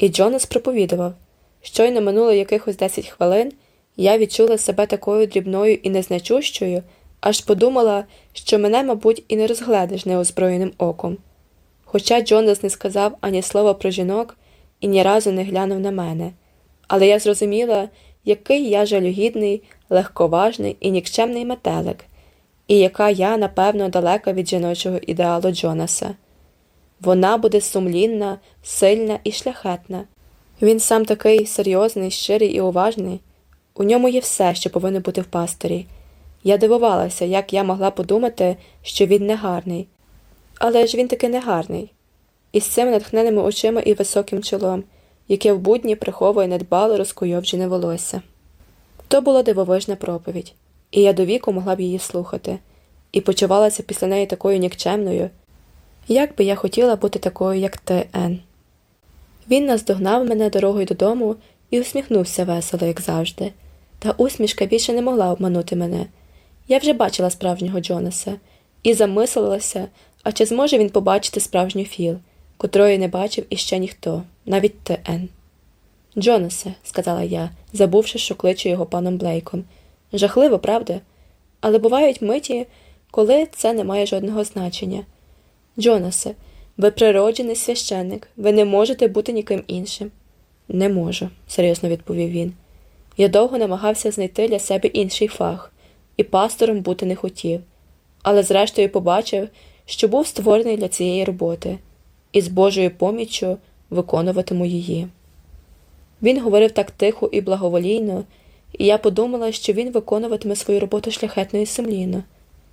І Джонас проповідував. Щойно минуло якихось 10 хвилин, я відчула себе такою дрібною і незначущою, аж подумала, що мене, мабуть, і не розгледиш неозброєним оком. Хоча Джонас не сказав ані слова про жінок і ні разу не глянув на мене, але я зрозуміла, який я жалюгідний, легковажний і нікчемний метелик, і яка я, напевно, далека від жіночого ідеалу Джонаса. Вона буде сумлінна, сильна і шляхетна. Він сам такий серйозний, щирий і уважний. У ньому є все, що повинно бути в пастирі. Я дивувалася, як я могла подумати, що він негарний. Але ж він таки негарний. Із цими натхненими очима і високим чолом, яке в будні приховує недбало розкуйовджене волосся. То була дивовижна проповідь, і я до віку могла б її слухати, і почувалася після неї такою нікчемною, як би я хотіла бути такою, як ти. Він наздогнав мене дорогою додому і усміхнувся весело, як завжди, та усмішка більше не могла обманути мене. Я вже бачила справжнього Джонаса і замислилася, а чи зможе він побачити справжню Філ, котрої не бачив іще ніхто, навіть ти, Ен. Джонасе, сказала я, забувши, що кличу його паном Блейком. Жахливо, правда? Але бувають миті, коли це не має жодного значення. Джонасе, ви природжений священник, ви не можете бути ніким іншим. Не можу, серйозно відповів він. Я довго намагався знайти для себе інший фах, і пастором бути не хотів, але зрештою побачив, що був створений для цієї роботи, і з Божою поміччю виконуватиму її. Він говорив так тихо і благоволійно, і я подумала, що він виконуватиме свою роботу шляхетно і сумлінно,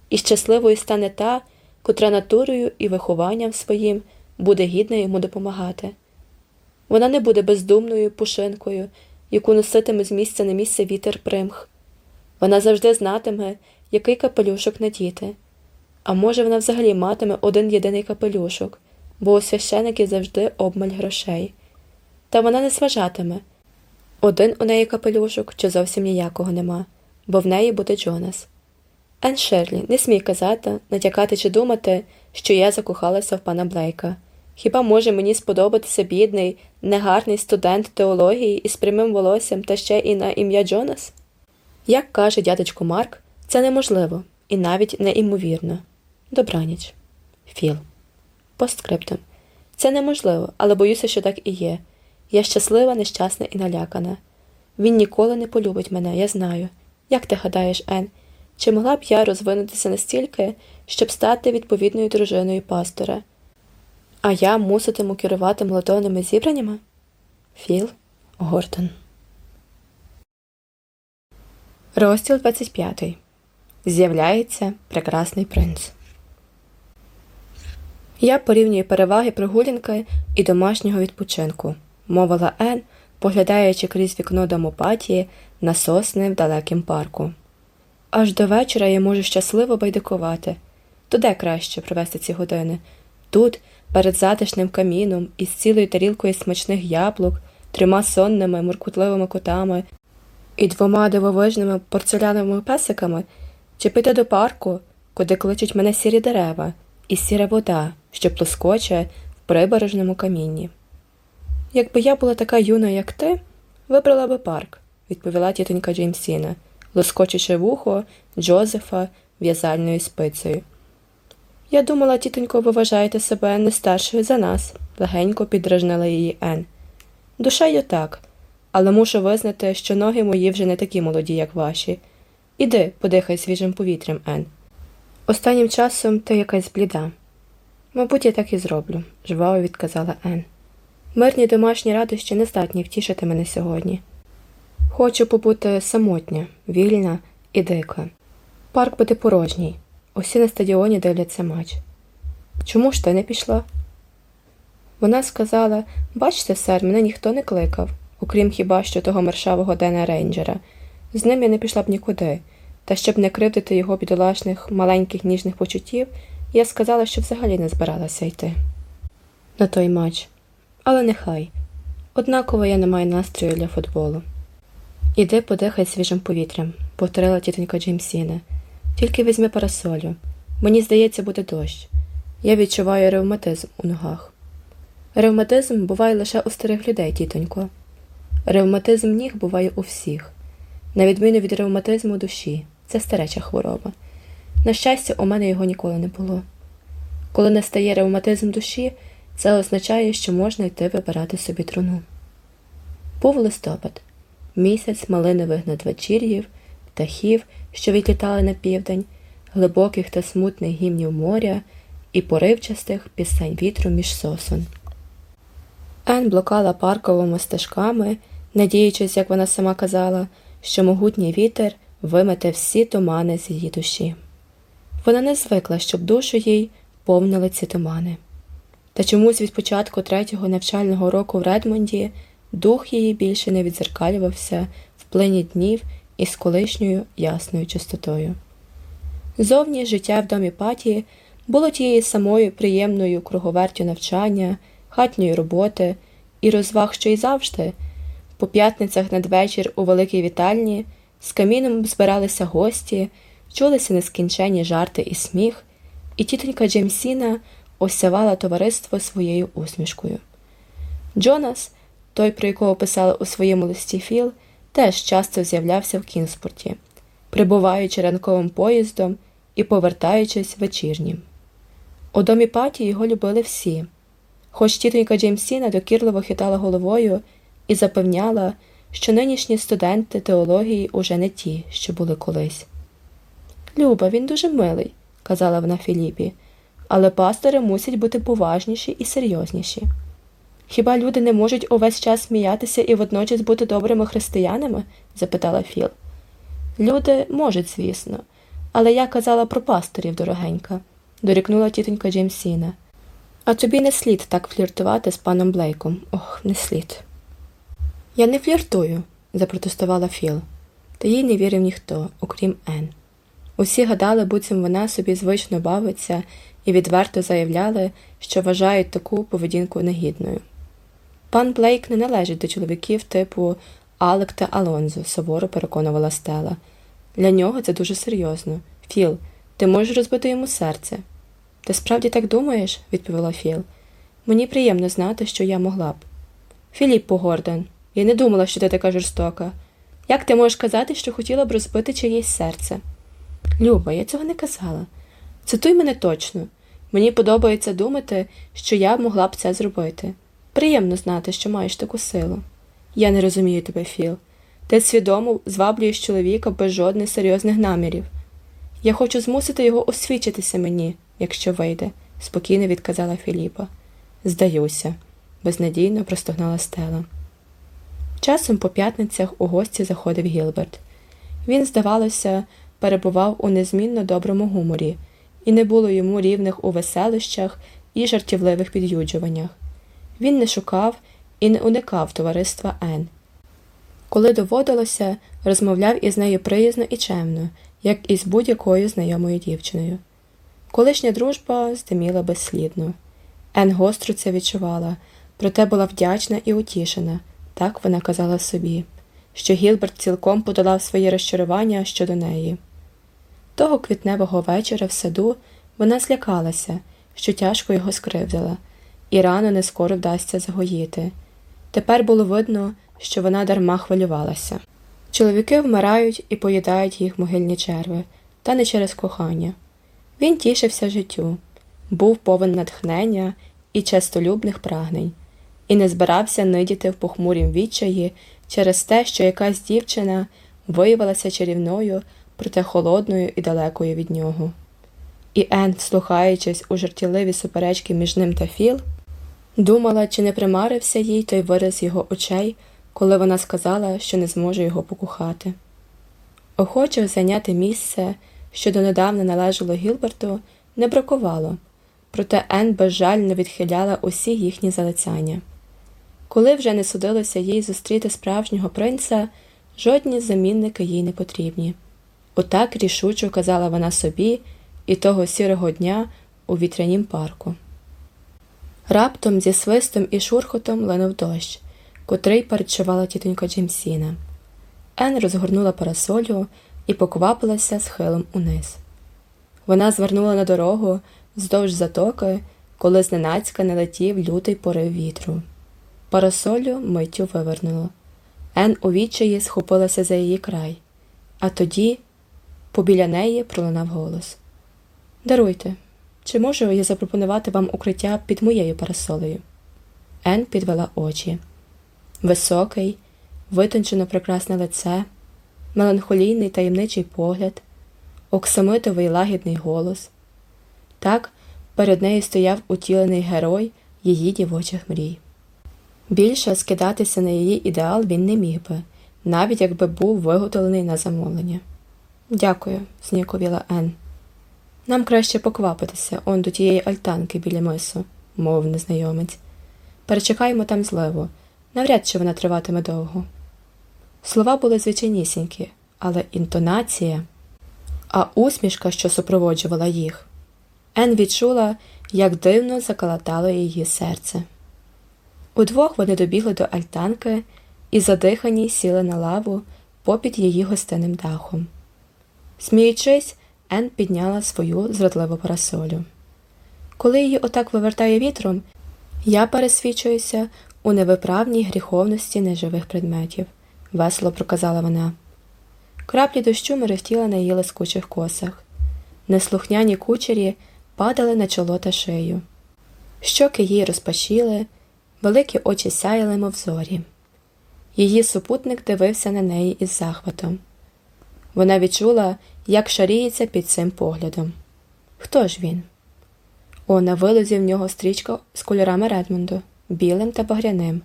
і щасливою стане та, котра натурою і вихованням своїм буде гідна йому допомагати. Вона не буде бездумною пушинкою, яку носитиме з місця на місце вітер примх. Вона завжди знатиме, який капелюшок надіти. А може, вона взагалі матиме один єдиний капелюшок, бо у священики завжди обмаль грошей. Та вона не зважатиме один у неї капелюшок чи зовсім ніякого нема, бо в неї буде Джонас. Ен Шерлі, не смій казати, натякати чи думати, що я закохалася в пана Блейка. Хіба може мені сподобатися бідний, негарний студент теології із прямим волоссям та ще і на ім'я Джонас? Як каже дядечко Марк, це неможливо і навіть неімовірно. Добраніч. Філ. Постскриптум. Це неможливо, але боюся, що так і є. Я щаслива, нещасна і налякана. Він ніколи не полюбить мене, я знаю. Як ти гадаєш, Ен, чи могла б я розвинутися настільки, щоб стати відповідною дружиною пастора? А я муситиму керувати молотовними зібраннями? Філ Гортон. Розділ 25. З'являється прекрасний принц. Я порівнюю переваги прогулянки і домашнього відпочинку, мовила Ен, поглядаючи крізь вікно домопатії на сосни в далекім парку. Аж до вечора я можу щасливо байдикувати. То де краще провести ці години? Тут, перед затишним каміном, із цілою тарілкою смачних яблук, трьома сонними, муркутливими котами і двома дивовижними порцеляновими песиками, чи піти до парку, куди кличуть мене сірі дерева, і сіра вода, що плоскоче в прибережному камінні. Якби я була така юна, як ти, вибрала би парк, відповіла тітонька Джеймсіна, лоскочучи вухо Джозефа в'язальною спицею. Я думала, тітонько, ви вважаєте себе не старшою за нас, легенько підражнила її Ен. Душею так, але мушу визнати, що ноги мої вже не такі молоді, як ваші. Іди, подихай свіжим повітрям, Ен. Останнім часом ти якась бліда. Мабуть, я так і зроблю, жваво відказала Ен. Мирні домашні радощі не здатні втішити мене сьогодні. Хочу побути самотня, вільна і дика. Парк буде порожній. Усі на стадіоні дивляться матч. Чому ж ти не пішла? Вона сказала Бачте, сер, мене ніхто не кликав, окрім хіба що того мершавого Дена Рейнджера. З ним я не пішла б нікуди, та щоб не кривдити його бідолашних маленьких ніжних почуттів, я сказала, що взагалі не збиралася йти. На той матч. Але нехай. Однаково я не маю настрою для футболу. Іди подихай свіжим повітрям, повторила тітонька Джеймсіна. Тільки візьми парасолю. Мені здається, буде дощ. Я відчуваю ревматизм у ногах. Ревматизм буває лише у старих людей, тітонько. Ревматизм ніг буває у всіх, на відміну від ревматизму душі, це стареча хвороба. На щастя, у мене його ніколи не було. Коли настає ревматизм душі, це означає, що можна йти вибирати собі труну. Був листопад, місяць малинових надвечір'їв, птахів, що відлітали на південь, глибоких та смутних гімнів моря і поривчастих пісень вітру між сосон. Ен блокала парковими стежками, надіючись, як вона сама казала, що могутній вітер вимете всі тумани з її душі. Вона не звикла, щоб душу їй повнили ці тумани. Та чомусь від початку третього навчального року в Редмонді дух її більше не відзеркалювався в плині днів із колишньою ясною чистотою. Зовні життя в домі паті було тією самою приємною круговертю навчання, хатньої роботи і розваг, що й завжди. По п'ятницях надвечір у великій вітальні з каміном збиралися гості, чулися нескінченні жарти і сміх, і тітонька Джеймсіна осявала товариство своєю усмішкою. Джонас, той, про якого писали у своєму листі Філ, теж часто з'являвся в Кінспорті, прибуваючи ранковим поїздом і повертаючись вечірнім. У домі паті його любили всі, хоч тітонька Джеймсіна докірливо хитала головою і запевняла, що нинішні студенти теології уже не ті, що були колись. Люба, він дуже милий, казала вона Філіпі, але пастори мусять бути поважніші і серйозніші. Хіба люди не можуть увесь час сміятися і водночас бути добрими християнами? запитала Філ. Люди можуть, звісно, але я казала про пасторів, дорогенька, дорікнула тітонька Джеймсіна. А тобі не слід так фліртувати з паном Блейком. Ох, не слід. Я не фліртую, запротестувала Філ, та їй не вірив ніхто, окрім Ен. Усі гадали, буцім вона собі звично бавиться і відверто заявляли, що вважають таку поведінку негідною. Пан Блейк не належить до чоловіків типу Алек та Алонзо, суворо переконувала Стела. Для нього це дуже серйозно. Філ, ти можеш розбити йому серце. Ти справді так думаєш? відповіла Філ. Мені приємно знати, що я могла б. Філіппо Гордон, я не думала, що ти така жорстока. Як ти можеш казати, що хотіла б розбити чиєсь серце? Люба, я цього не казала. Цитуй мене точно. Мені подобається думати, що я могла б це зробити. Приємно знати, що маєш таку силу. Я не розумію тебе, Філ. Ти свідомо зваблюєш чоловіка без жодних серйозних намірів. Я хочу змусити його освічитися мені, якщо вийде, спокійно відказала Філіпа. Здаюся, безнадійно простогнала Стела. Часом по п'ятницях у гості заходив Гілберт. Він, здавалося, перебував у незмінно доброму гуморі, і не було йому рівних у веселищах і жартівливих під'юджуваннях. Він не шукав і не уникав товариства Ен. Коли доводилося, розмовляв із нею приязно і чемно, як і з будь-якою знайомою дівчиною. Колишня дружба здиміла безслідно. Ен гостро це відчувала, проте була вдячна і утішена, так вона казала собі, що Гілберт цілком подолав своє розчарування щодо неї. Того квітневого вечора в саду вона злякалася, що тяжко його скривдила, і рано не скоро вдасться загоїти. Тепер було видно, що вона дарма хвилювалася. Чоловіки вмирають і поїдають їх могильні черви, та не через кохання. Він тішився життю, був повен натхнення і честолюбних прагнень, і не збирався нидіти в похмурім відчаї через те, що якась дівчина виявилася чарівною, проте холодною і далекою від нього. І Ен, слухаючись у жартівливі суперечки між ним та Філ, думала, чи не примарився їй той вираз його очей, коли вона сказала, що не зможе його покохати. Охочих зайняти місце, що донедавна належало Гілберту, не бракувало, проте Ен безжально відхиляла усі їхні залицяння. Коли вже не судилося їй зустріти справжнього принца, жодні замінники їй не потрібні. Отак рішучо казала вона собі і того сірого дня у вітрянім парку. Раптом зі свистом і шурхотом линув дощ, котрий передчувала тітонька Джеймсіна. Ен розгорнула парасолю і поквапилася схилом униз. Вона звернула на дорогу вздовж затоки, коли зненацька не летів лютий порив вітру. Парасолю миттю вивернуло. Ен у відчаї схопилася за її край, а тоді побіля неї пролунав голос Даруйте, чи можу я запропонувати вам укриття під моєю парасолею? Ен підвела очі. Високий, витончено прекрасне лице, меланхолійний таємничий погляд, оксамитовий лагідний голос. Так перед нею стояв утілений герой її дівочих мрій. Більше скидатися на її ідеал він не міг би, навіть якби був виготовлений на замовлення. Дякую, зніяковіла Ен. Нам краще поквапитися он до тієї альтанки біля мису, мовив незнайомець. Перечекаємо там зливу, навряд чи вона триватиме довго. Слова були звичайнісінькі, але інтонація, а усмішка, що супроводжувала їх. Ен відчула, як дивно заколотало її серце. Удвох вони добігли до альтанки і, задихані, сіли на лаву попід її гостинним дахом. Сміючись, Ен підняла свою зрадливу парасолю. Коли її отак вивертає вітром, я пересвідчуюся у невиправній гріховності неживих предметів, весело проказала вона. Краплі дощу мерехтіли на її лискучих косах. Неслухняні кучері падали на чоло та шию. Щоки її розпашіли, великі очі сяяли, мов зорі. Її супутник дивився на неї із захватом. Вона відчула, як шаріється під цим поглядом. Хто ж він? О, на вилозі в нього стрічка з кольорами Редмонду, білим та багряним.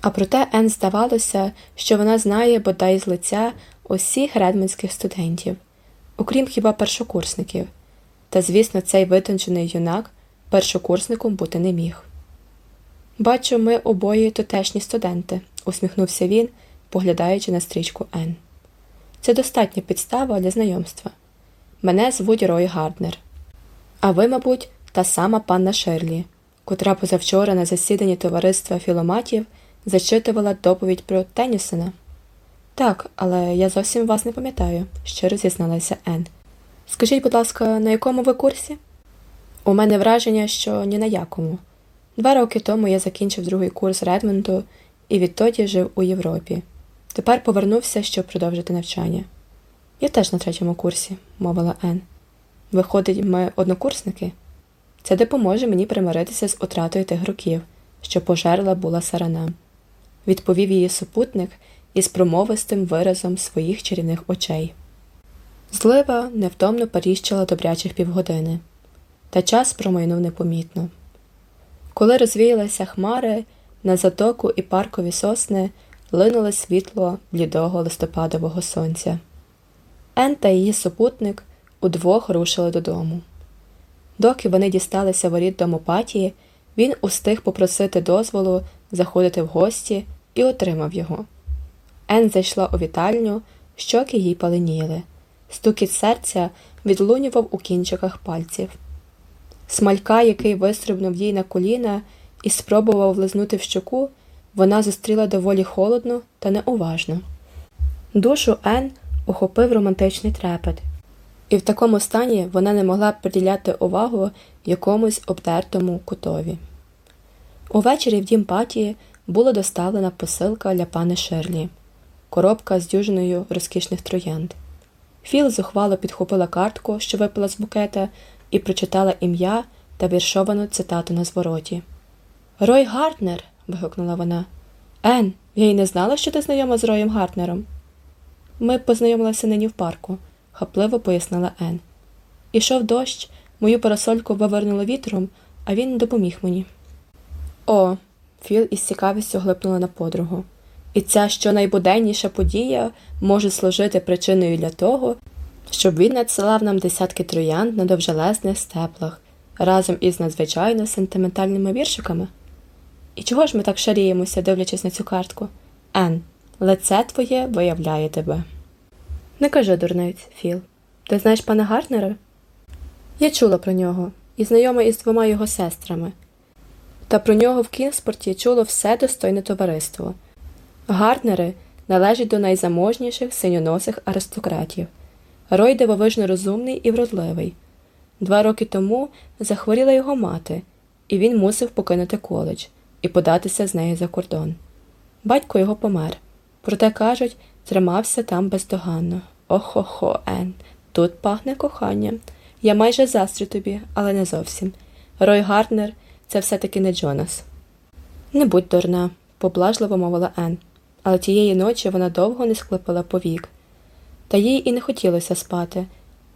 А проте Ен здавалося, що вона знає бодай з лиця усіх редмонських студентів, окрім хіба першокурсників, та, звісно, цей витончений юнак першокурсником бути не міг. Бачу, ми обоє тутешні студенти, усміхнувся він, поглядаючи на стрічку Ен. Це достатня підстава для знайомства. Мене звуть Рой Гарднер. А ви, мабуть, та сама панна Шерлі, котра позавчора на засіданні товариства філоматів зачитувала доповідь про Теннісона. Так, але я зовсім вас не пам'ятаю, щиро зізналася Ен. Скажіть, будь ласка, на якому ви курсі? У мене враження, що ні на якому. Два роки тому я закінчив другий курс Редмонду і відтоді жив у Європі. Тепер повернувся, щоб продовжити навчання. Я теж на третьому курсі, мовила Ен. Виходить, ми однокурсники? Це допоможе мені примиритися з утратою тих років, що пожерла була сарана, відповів її супутник із промовистим виразом своїх чарівних очей. Злива невтомно періщила добрячих півгодини, та час промайнув непомітно. Коли розвіялися хмари, на затоку і паркові сосни линуло світло блідого листопадового сонця. Ен та її супутник удвох рушили додому. Доки вони дісталися воріт домопатії, він устиг попросити дозволу заходити в гості і отримав його. Ен зайшла у вітальню, щоки їй паленіли. Стукіт серця відлунював у кінчиках пальців. Смалька, який вистрибнув їй на коліна і спробував влизнути в щоку, вона зустріла доволі холодно та неуважно. Душу Ен охопив романтичний трепет, і в такому стані вона не могла приділяти увагу якомусь обдертому кутові. Увечері в дім патії була доставлена посилка для пани Шерлі, коробка з дюжиною розкішних троянд. Філ зухвало підхопила картку, що випала з букета, і прочитала ім'я та віршовану цитату на звороті. Рой Гартнер. Вигукнула вона. Ен, я й не знала, що ти знайома з Роєм Гартнером. Ми познайомилися нині в парку, хапливо пояснила Ен. Ішов дощ, мою парасольку вивернуло вітром, а він допоміг мені. О, Філ із цікавістю глипнула на подругу. І ця щонайбуденніша подія може служити причиною для того, щоб він надсилав нам десятки троянд на довжелезних степлах разом із надзвичайно сентиментальними віршиками. І чого ж ми так шаріємося, дивлячись на цю картку? Ен, лице твоє виявляє тебе. Не кажи, дурниць, Філ. Ти знаєш пана Гартнера? Я чула про нього і знайома із двома його сестрами. Та про нього в Кінспорті чуло все достойне товариство. Гартнери належать до найзаможніших синьоносих аристократів. Рой дивовижно розумний і вродливий. Два роки тому захворіла його мати, і він мусив покинути коледж і податися з нею за кордон. Батько його помер, проте кажуть, тримався там бездоганно. Охо-хо, Ен, тут пахне коханням. Я майже застрю тобі, але не зовсім. Рой Гарднер це все-таки не Джонас. Не будь дурна, поблажливо мовила Ен, але тієї ночі вона довго не склепила повік. Та їй і не хотілося спати.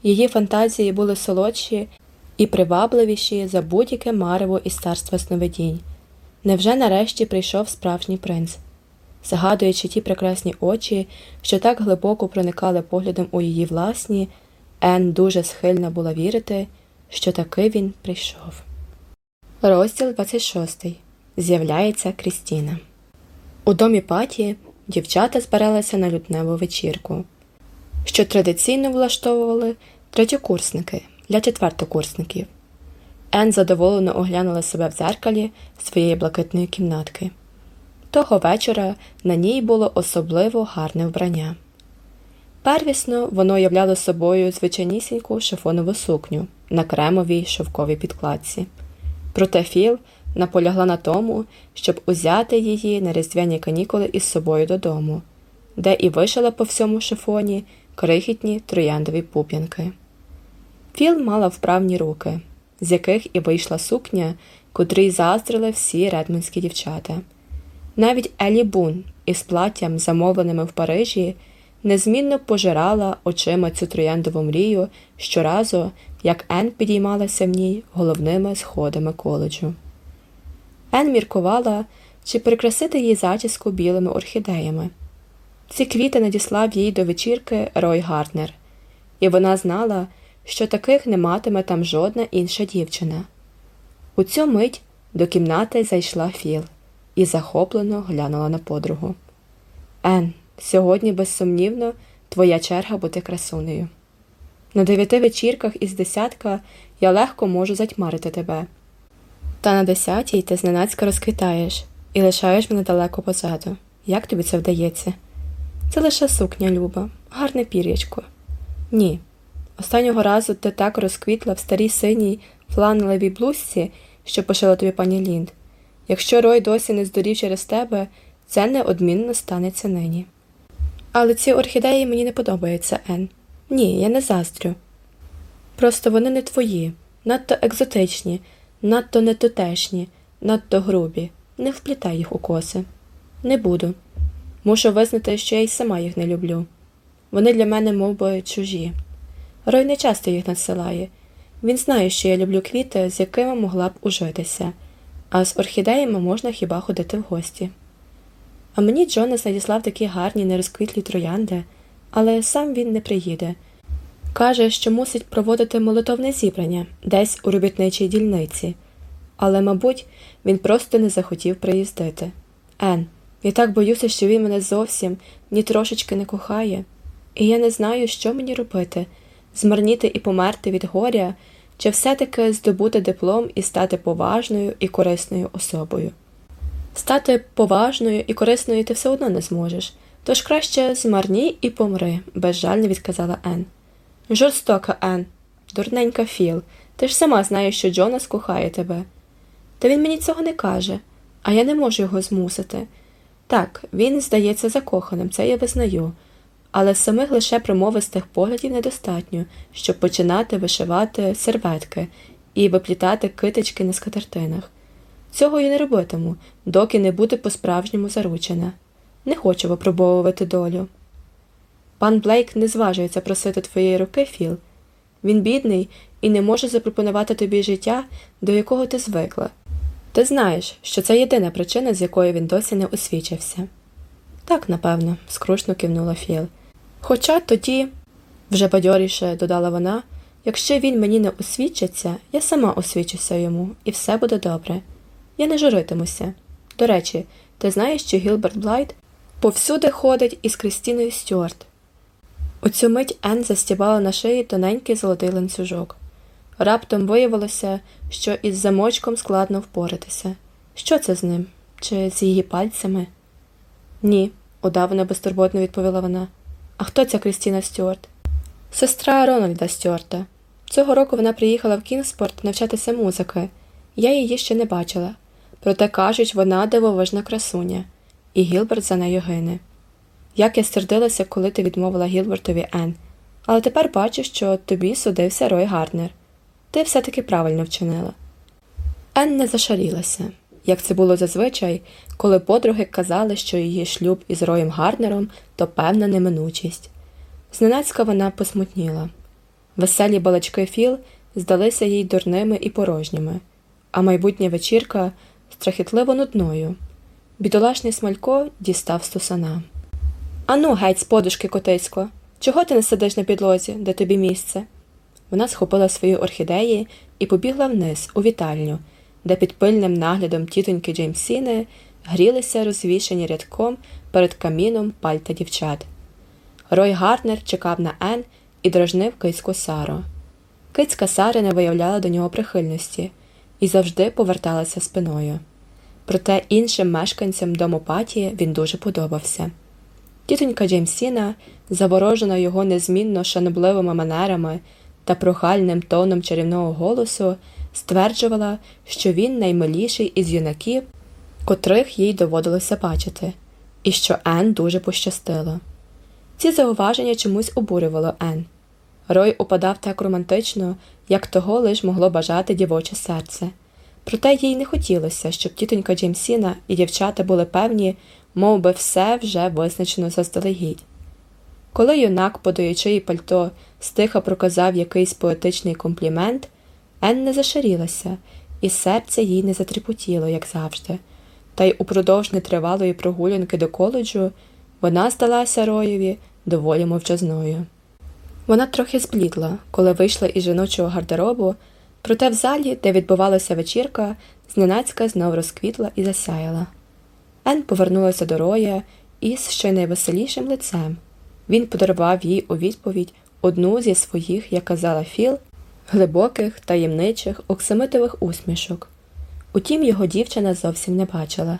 Її фантазії були солодші і привабливіші за будь-яке марево із царства сновидінь. Невже нарешті прийшов справжній принц? Згадуючи ті прекрасні очі, що так глибоко проникали поглядом у її власні, Ен дуже схильна була вірити, що таки він прийшов. Розділ 26. З'являється Крістіна. У домі паті дівчата збиралися на лютневу вечірку, що традиційно влаштовували третьокурсники для четвертокурсників. Ен задоволено оглянула себе в дзеркалі своєї блакитної кімнатки. Того вечора на ній було особливо гарне вбрання. Первісно воно являло собою звичайнісіньку шифонову сукню на кремовій шовковій підкладці. Проте Філ наполягла на тому, щоб узяти її на різдвяні канікули із собою додому, де і вишила по всьому шифоні крихітні трояндові пуп'янки. Філ мала вправні руки, з яких і вийшла сукня, котрій заздрили всі редмонські дівчата. Навіть Елі Бун із платтям, замовленими в Парижі, незмінно пожирала очима цю трояндову мрію щоразу, як Ен підіймалася в ній головними сходами коледжу. Ен міркувала, чи прикрасити її зачіску білими орхідеями. Ці квіти надіслав їй до вечірки Рой Гартнер, і вона знала, що таких не матиме там жодна інша дівчина. У цю мить до кімнати зайшла Філ і захоплено глянула на подругу. Ен, сьогодні, безсумнівно, твоя черга бути красунею. На дев'яти вечірках із десятка я легко можу затьмарити тебе. Та на десятій ти зненацька розквітаєш і лишаєш мене далеко позаду. Як тобі це вдається? Це лише сукня, Люба, гарне пір'ячко. Ні. Останнього разу ти так розквітла в старій синій фланелевій блузці, що пошила тобі пані Лінд. Якщо Рой досі не здурів через тебе, це неодмінно станеться нині. Але ці орхідеї мені не подобаються, Ен. Ні, я не заздрю. Просто вони не твої, надто екзотичні, надто нетутешні, надто грубі. Не вплітай їх у коси. Не буду. Мушу визнати, що я й сама їх не люблю. Вони для мене мов би, чужі. Рой не часто їх надсилає. Він знає, що я люблю квіти, з якими могла б ужитися, а з орхідеями можна хіба ходити в гості. А мені Джонас надіслав такі гарні нерозквітлі троянди, але сам він не приїде. Каже, що мусить проводити молитовне зібрання десь у робітничій дільниці, але, мабуть, він просто не захотів приїздити. Ен, я так боюся, що він мене зовсім ні трошечки не кохає, і я не знаю, що мені робити змарніти і померти від горя, чи все-таки здобути диплом і стати поважною і корисною особою. Стати поважною і корисною ти все одно не зможеш, тож краще змарні і помри, безжально відказала Ен. Жорстока Ен, дурненька Філ, ти ж сама знаєш, що Джонас кохає тебе. Та він мені цього не каже, а я не можу його змусити. Так, він здається закоханим, це я визнаю, але самих лише промовистих поглядів недостатньо, щоб починати вишивати серветки і виплітати китички на скатертинах. Цього я не робитиму, доки не буде по-справжньому заручена. Не хочу випробовувати долю. Пан Блейк не зважується просити твоєї руки, Філ. Він бідний і не може запропонувати тобі життя, до якого ти звикла. Ти знаєш, що це єдина причина, з якої він досі не освічився. Так, напевно, скрушно кивнула Філ. Хоча тоді, вже бадьоріше додала вона, якщо він мені не освічиться, я сама освічуся йому, і все буде добре. Я не журитимуся. До речі, ти знаєш, що Гілберт Блайт повсюди ходить із Крістіною Стюарт. У цю мить Ен застібала на шиї тоненький золотий ланцюжок. Раптом виявилося, що із замочком складно впоратися. Що це з ним? Чи з її пальцями? Ні, удавано безтурботно відповіла вона. А хто ця Крістіна Стюарт? Сестра Рональда Стюарта. Цього року вона приїхала в Кінгспорт навчатися музики. Я її ще не бачила. Проте кажуть, вона дивовижна красуня, і Гілберт за нею гине. Як я сердилася, коли ти відмовила Гілбертові Ен, але тепер бачу, що тобі судився Рой Гарнер. Ти все таки правильно вчинила. Ен не зашарілася, як це було зазвичай, коли подруги казали, що її шлюб із Роєм Гарнером то певна неминучість. Зненацька вона посмутніла. Веселі балачки Філ здалися їй дурними і порожніми, а майбутня вечірка страхітливо нудною. Бідолашний Смалько дістав стусана. Ану, геть, з подушки, котисько, чого ти не сидиш на підлозі, де тобі місце? Вона схопила свої орхідеї і побігла вниз, у вітальню, де під пильним наглядом тітоньки Джеймсіни грілися розвішені рядком перед каміном пальта дівчат. Рой Гарнер чекав на Ен і дражнив кицьку Сару. Кицька Сари не виявляла до нього прихильності і завжди поверталася спиною. Проте іншим мешканцям дому патії він дуже подобався. Тітонька Джеймсіна, заворожена його незмінно шанобливими манерами та прохальним тоном чарівного голосу, стверджувала, що він наймиліший із юнаків, котрих їй доводилося бачити, і що Ен дуже пощастило. Ці зауваження чомусь обурювало Ен. Рой упадав так романтично, як того лиш могло бажати дівоче серце. Проте їй не хотілося, щоб тітонька Джеймсіна і дівчата були певні, мов би все вже визначено заздалегідь. Коли юнак, подаючи їй пальто, стиха проказав якийсь поетичний комплімент, Ен не зашарілася, і серце їй не затріпотіло, як завжди, та й упродовж нетривалої прогулянки до коледжу вона здалася Роєві доволі мовчазною. Вона трохи зблідла, коли вийшла із жіночого гардеробу, проте в залі, де відбувалася вечірка, зненацька знов розквітла і засяяла. Ен повернулася до Роя із ще найвеселішим лицем. Він подарував їй у відповідь одну зі своїх, як казала Філ, глибоких, таємничих, оксамитових усмішок. Утім, його дівчина зовсім не бачила.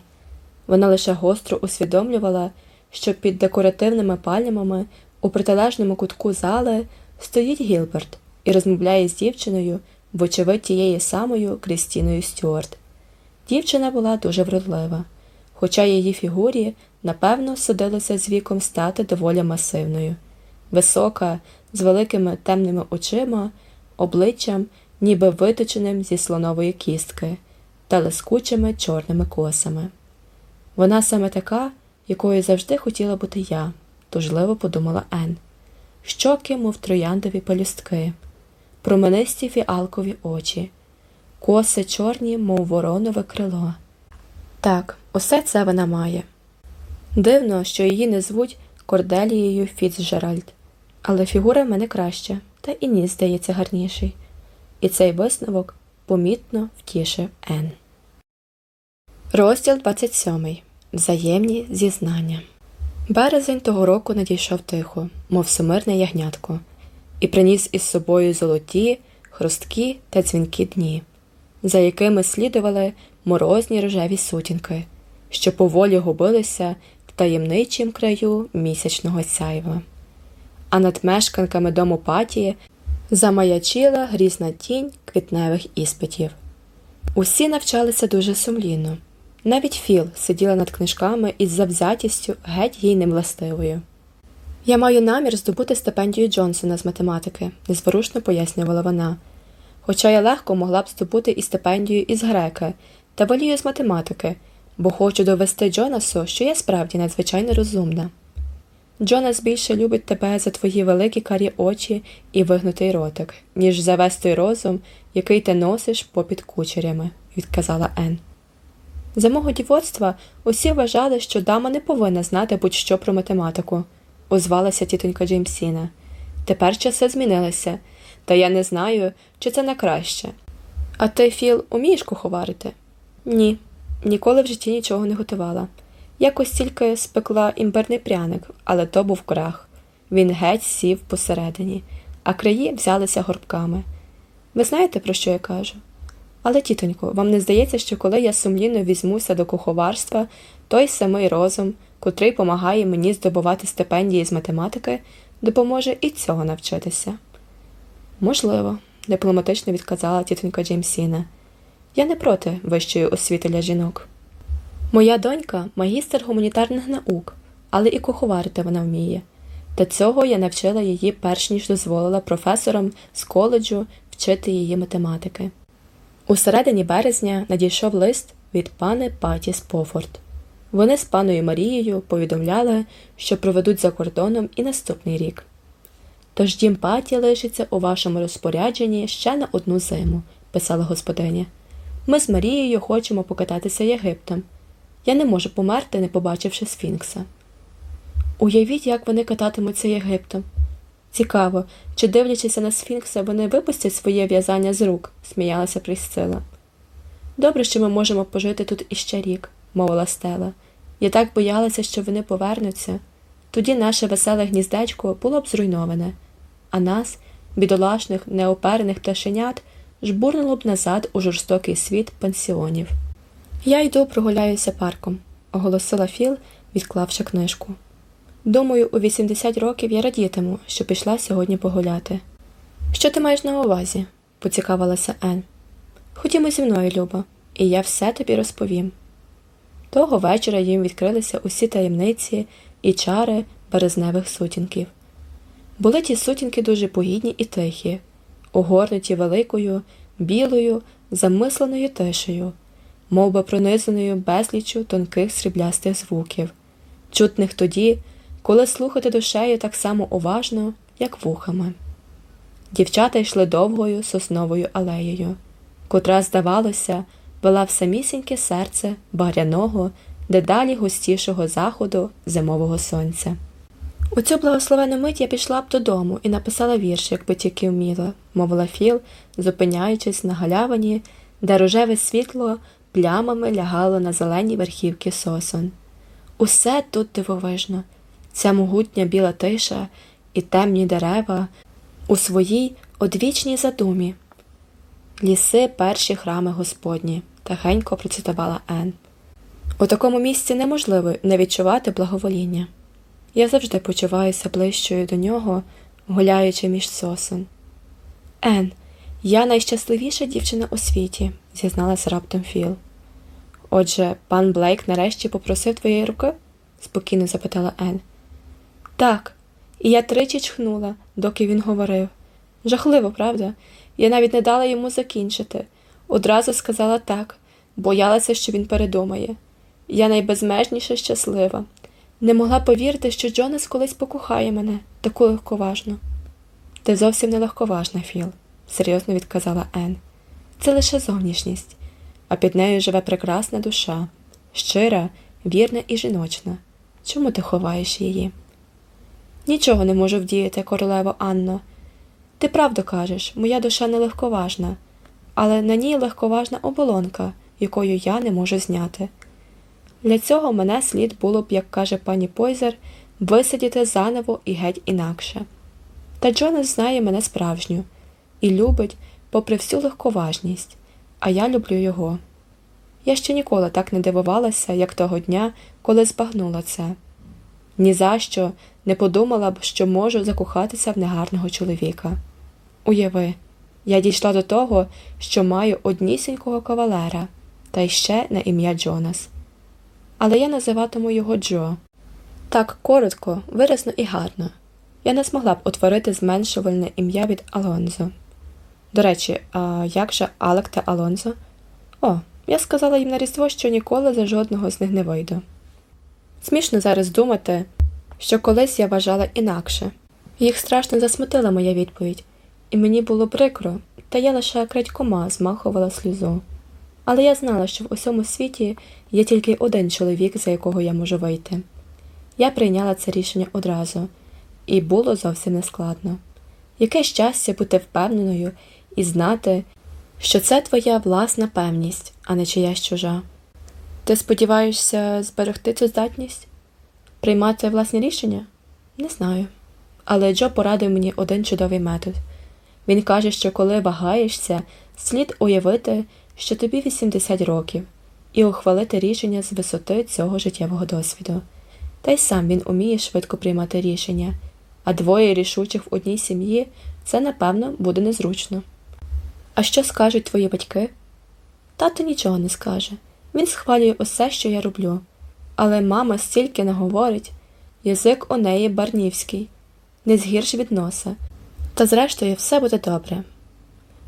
Вона лише гостро усвідомлювала, що під декоративними пальмами у протилежному кутку зали стоїть Гілберт і розмовляє з дівчиною, вочевидь тією самою Крістіною Стюарт. Дівчина була дуже вродлива, хоча її фігурі, напевно, судилося з віком стати доволі масивною, висока, з великими темними очима, обличчям, ніби виточеним зі слонової кістки, та лискучими чорними косами. Вона саме така, якою завжди хотіла бути я тужливо подумала Ен. Щоки, мов трояндові пелюстки, променисті фіалкові очі, коси чорні, мов воронове крило. Так, усе це вона має. Дивно, що її не звуть Корделією Фіцджеральд, але фігура в мене краща, та і ніс здається гарніший. І цей висновок помітно втішив Ен. Розділ 27. Взаємні зізнання. Березень того року надійшов тихо, мов сумирне ягнятко, і приніс із собою золоті, хрусткі та дзвінкі дні, за якими слідували морозні рожеві сутінки, що поволі губилися в таємничім краю місячного сяйва. А над мешканками дому патії замаячила грізна тінь квітневих іспитів. Усі навчалися дуже сумлінно. Навіть Філ сиділа над книжками із завзятістю геть їй немластивою. Я маю намір здобути стипендію Джонсона з математики, незворушно пояснювала вона. Хоча я легко могла б здобути і стипендію із греки, та волію з математики, бо хочу довести Джонасу, що я справді надзвичайно розумна. Джонас більше любить тебе за твої великі карі очі і вигнутий ротик, ніж за весь розум, який ти носиш попід кучерями, відказала Ен. За мого дівоцтва усі вважали, що дама не повинна знати будь-що про математику, озвалася тітонька Джеймсіна. Тепер часи змінилися, та я не знаю, чи це на краще. А ти, Філ, умієш куховарити? Ні, ніколи в житті нічого не готувала. Якось тільки спекла імбирний пряник, але то був крах. Він геть сів посередині, а краї взялися горбками. Ви знаєте, про що я кажу? Але, тітонько, вам не здається, що коли я сумлінно візьмуся до куховарства, той самий розум, котрий помагає мені здобувати стипендії з математики, допоможе і цього навчитися? Можливо, дипломатично відказала тітонька Джеймсіна. Я не проти вищої освіти для жінок. Моя донька магістр гуманітарних наук, але і куховарити вона вміє. До цього я навчила її перш ніж дозволила професорам з коледжу вчити її математики. У середині березня надійшов лист від пани Паті Спофорд. Вони з паною Марією повідомляли, що проведуть за кордоном і наступний рік. Тож дім паті лишиться у вашому розпорядженні ще на одну зиму, писала господиня. Ми з Марією хочемо покататися Єгиптом. Я не можу померти, не побачивши Сфінкса. Уявіть, як вони кататимуться Єгиптом. Цікаво, чи, дивлячися на Сфінкса, вони випустять своє в'язання з рук, сміялася Присцила. Добре, що ми можемо пожити тут іще рік, мовила Стела. Я так боялася, що вони повернуться. Тоді наше веселе гніздечко було б зруйноване, а нас, бідолашних, неоперених пташенят, жбурнуло б назад у жорстокий світ пансіонів. Я йду прогуляюся парком, оголосила Філ, відклавши книжку. Думаю, у 80 років я радітиму, що пішла сьогодні погуляти. Що ти маєш на увазі? поцікавилася Ен. Ходімо зі мною, Люба, і я все тобі розповім. Того вечора їм відкрилися усі таємниці і чари березневих сутінків. Були ті сутінки дуже погідні і тихі, огорнуті великою, білою, замисленою тишею, мов би пронизаною безліччю тонких сріблястих звуків, чутних тоді, коли слухати душею так само уважно, як вухами. Дівчата йшли довгою сосновою алеєю, котра, здавалося, вела в самісіньке серце багряного, дедалі густішого заходу зимового сонця. У цю благословену мить я пішла б додому і написала вірш, якби тільки вміла, мовила Філ, зупиняючись на галявині, де рожеве світло плямами лягало на зелені верхівки сосон. Усе тут дивовижно, ця могутня біла тиша і темні дерева у своїй одвічній задумі. Ліси перші храми Господні, тихенько процитувала Ен. У такому місці неможливо не відчувати благовоління. Я завжди почуваюся ближчою до нього, гуляючи між сосен. Ен, я найщасливіша дівчина у світі, зізналась раптом Філ. Отже, пан Блейк нарешті попросив твоєї руки? спокійно запитала Ен. Так, і я тричі чхнула, доки він говорив. Жахливо, правда? Я навіть не дала йому закінчити. Одразу сказала так, боялася, що він передумає. Я найбезмежніше щаслива. Не могла повірити, що Джонас колись покохає мене таку легковажну. Ти зовсім не легковажна, Філ, серйозно відказала Ен. Це лише зовнішність, а під нею живе прекрасна душа, щира, вірна і жіночна. Чому ти ховаєш її? Нічого не можу вдіяти, королево Анно. Ти правду кажеш, моя душа не легковажна, але на ній легковажна оболонка, якою я не можу зняти. Для цього мене слід було б, як каже пані Пойзер, висидіти заново і геть інакше. Та Джонас знає мене справжню і любить, попри всю легковажність, а я люблю його. Я ще ніколи так не дивувалася, як того дня, коли збагнула це. Ні за що не подумала б, що можу закохатися в негарного чоловіка. Уяви, я дійшла до того, що маю однісінького кавалера, та й ще на ім'я Джонас. Але я називатиму його Джо. Так коротко, виразно і гарно. Я не змогла б утворити зменшувальне ім'я від Алонзо. До речі, а як же Алек та Алонзо? О, я сказала їм на різдво, що ніколи за жодного з них не вийду. Смішно зараз думати, що колись я вважала інакше. Їх страшно засмутила моя відповідь, і мені було прикро, та я лише крадькома змахувала сльозу. Але я знала, що в усьому світі є тільки один чоловік, за якого я можу вийти. Я прийняла це рішення одразу, і було зовсім нескладно. Яке щастя бути впевненою і знати, що це твоя власна певність, а не чиясь чужа. Ти сподіваєшся зберегти цю здатність? Приймати власні рішення? Не знаю. Але Джо порадив мені один чудовий метод. Він каже, що коли вагаєшся, слід уявити, що тобі 80 років, і ухвалити рішення з висоти цього життєвого досвіду. Та й сам він уміє швидко приймати рішення, а двоє рішучих в одній сім'ї це, напевно, буде незручно. А що скажуть твої батьки? Тато нічого не скаже. Він схвалює усе, що я роблю. Але мама стільки не говорить язик у неї барнівський, не згірш від носа. Та зрештою все буде добре.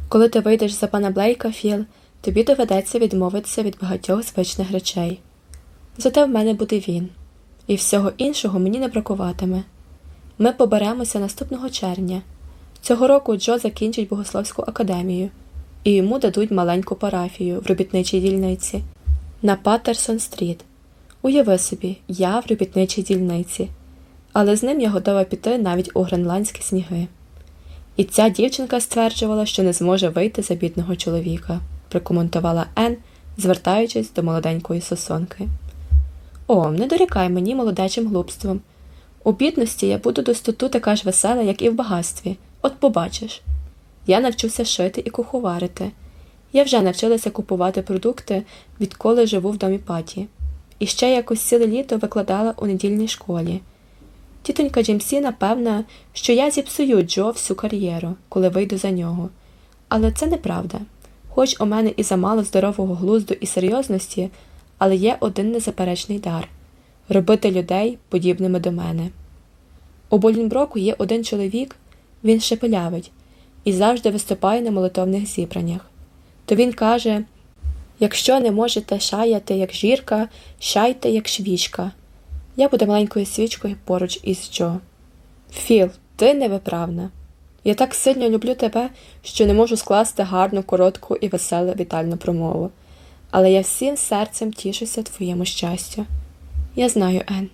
Коли ти вийдеш за пана Блейка, Філ, тобі доведеться відмовитися від багатьох звичних речей. Зате в мене буде він, і всього іншого мені не бракуватиме. Ми поберемося наступного червня. Цього року Джо закінчить богословську академію, і йому дадуть маленьку парафію в робітничій дільниці на Паттерсон Стріт. Уяви собі, я в робітничій дільниці, але з ним я готова піти навіть у гренландські сніги. І ця дівчинка стверджувала, що не зможе вийти за бідного чоловіка, прокоментувала Ен, звертаючись до молоденької сосонки. О, не дорікай мені молодечим глупством. У бідності я буду до стоту така ж весела, як і в багатстві. От побачиш. Я навчуся шити і куховарити. Я вже навчилася купувати продукти, відколи живу в домі паті. І ще якось ціле літо викладала у недільній школі. Тітонька Джеймсі напевна, що я зіпсую Джо всю кар'єру, коли вийду за нього. Але це неправда. Хоч у мене і замало здорового глузду і серйозності, але є один незаперечний дар робити людей подібними до мене. У Болінброку є один чоловік, він шепелявить і завжди виступає на молитовних зібраннях. То він каже якщо не можете шаяти, як жірка, шайте, як швічка. Я буду маленькою свічкою поруч із Джо. Філ, ти невиправна. Я так сильно люблю тебе, що не можу скласти гарну, коротку і веселу вітальну промову, але я всім серцем тішуся твоєму щастю. Я знаю, Ен,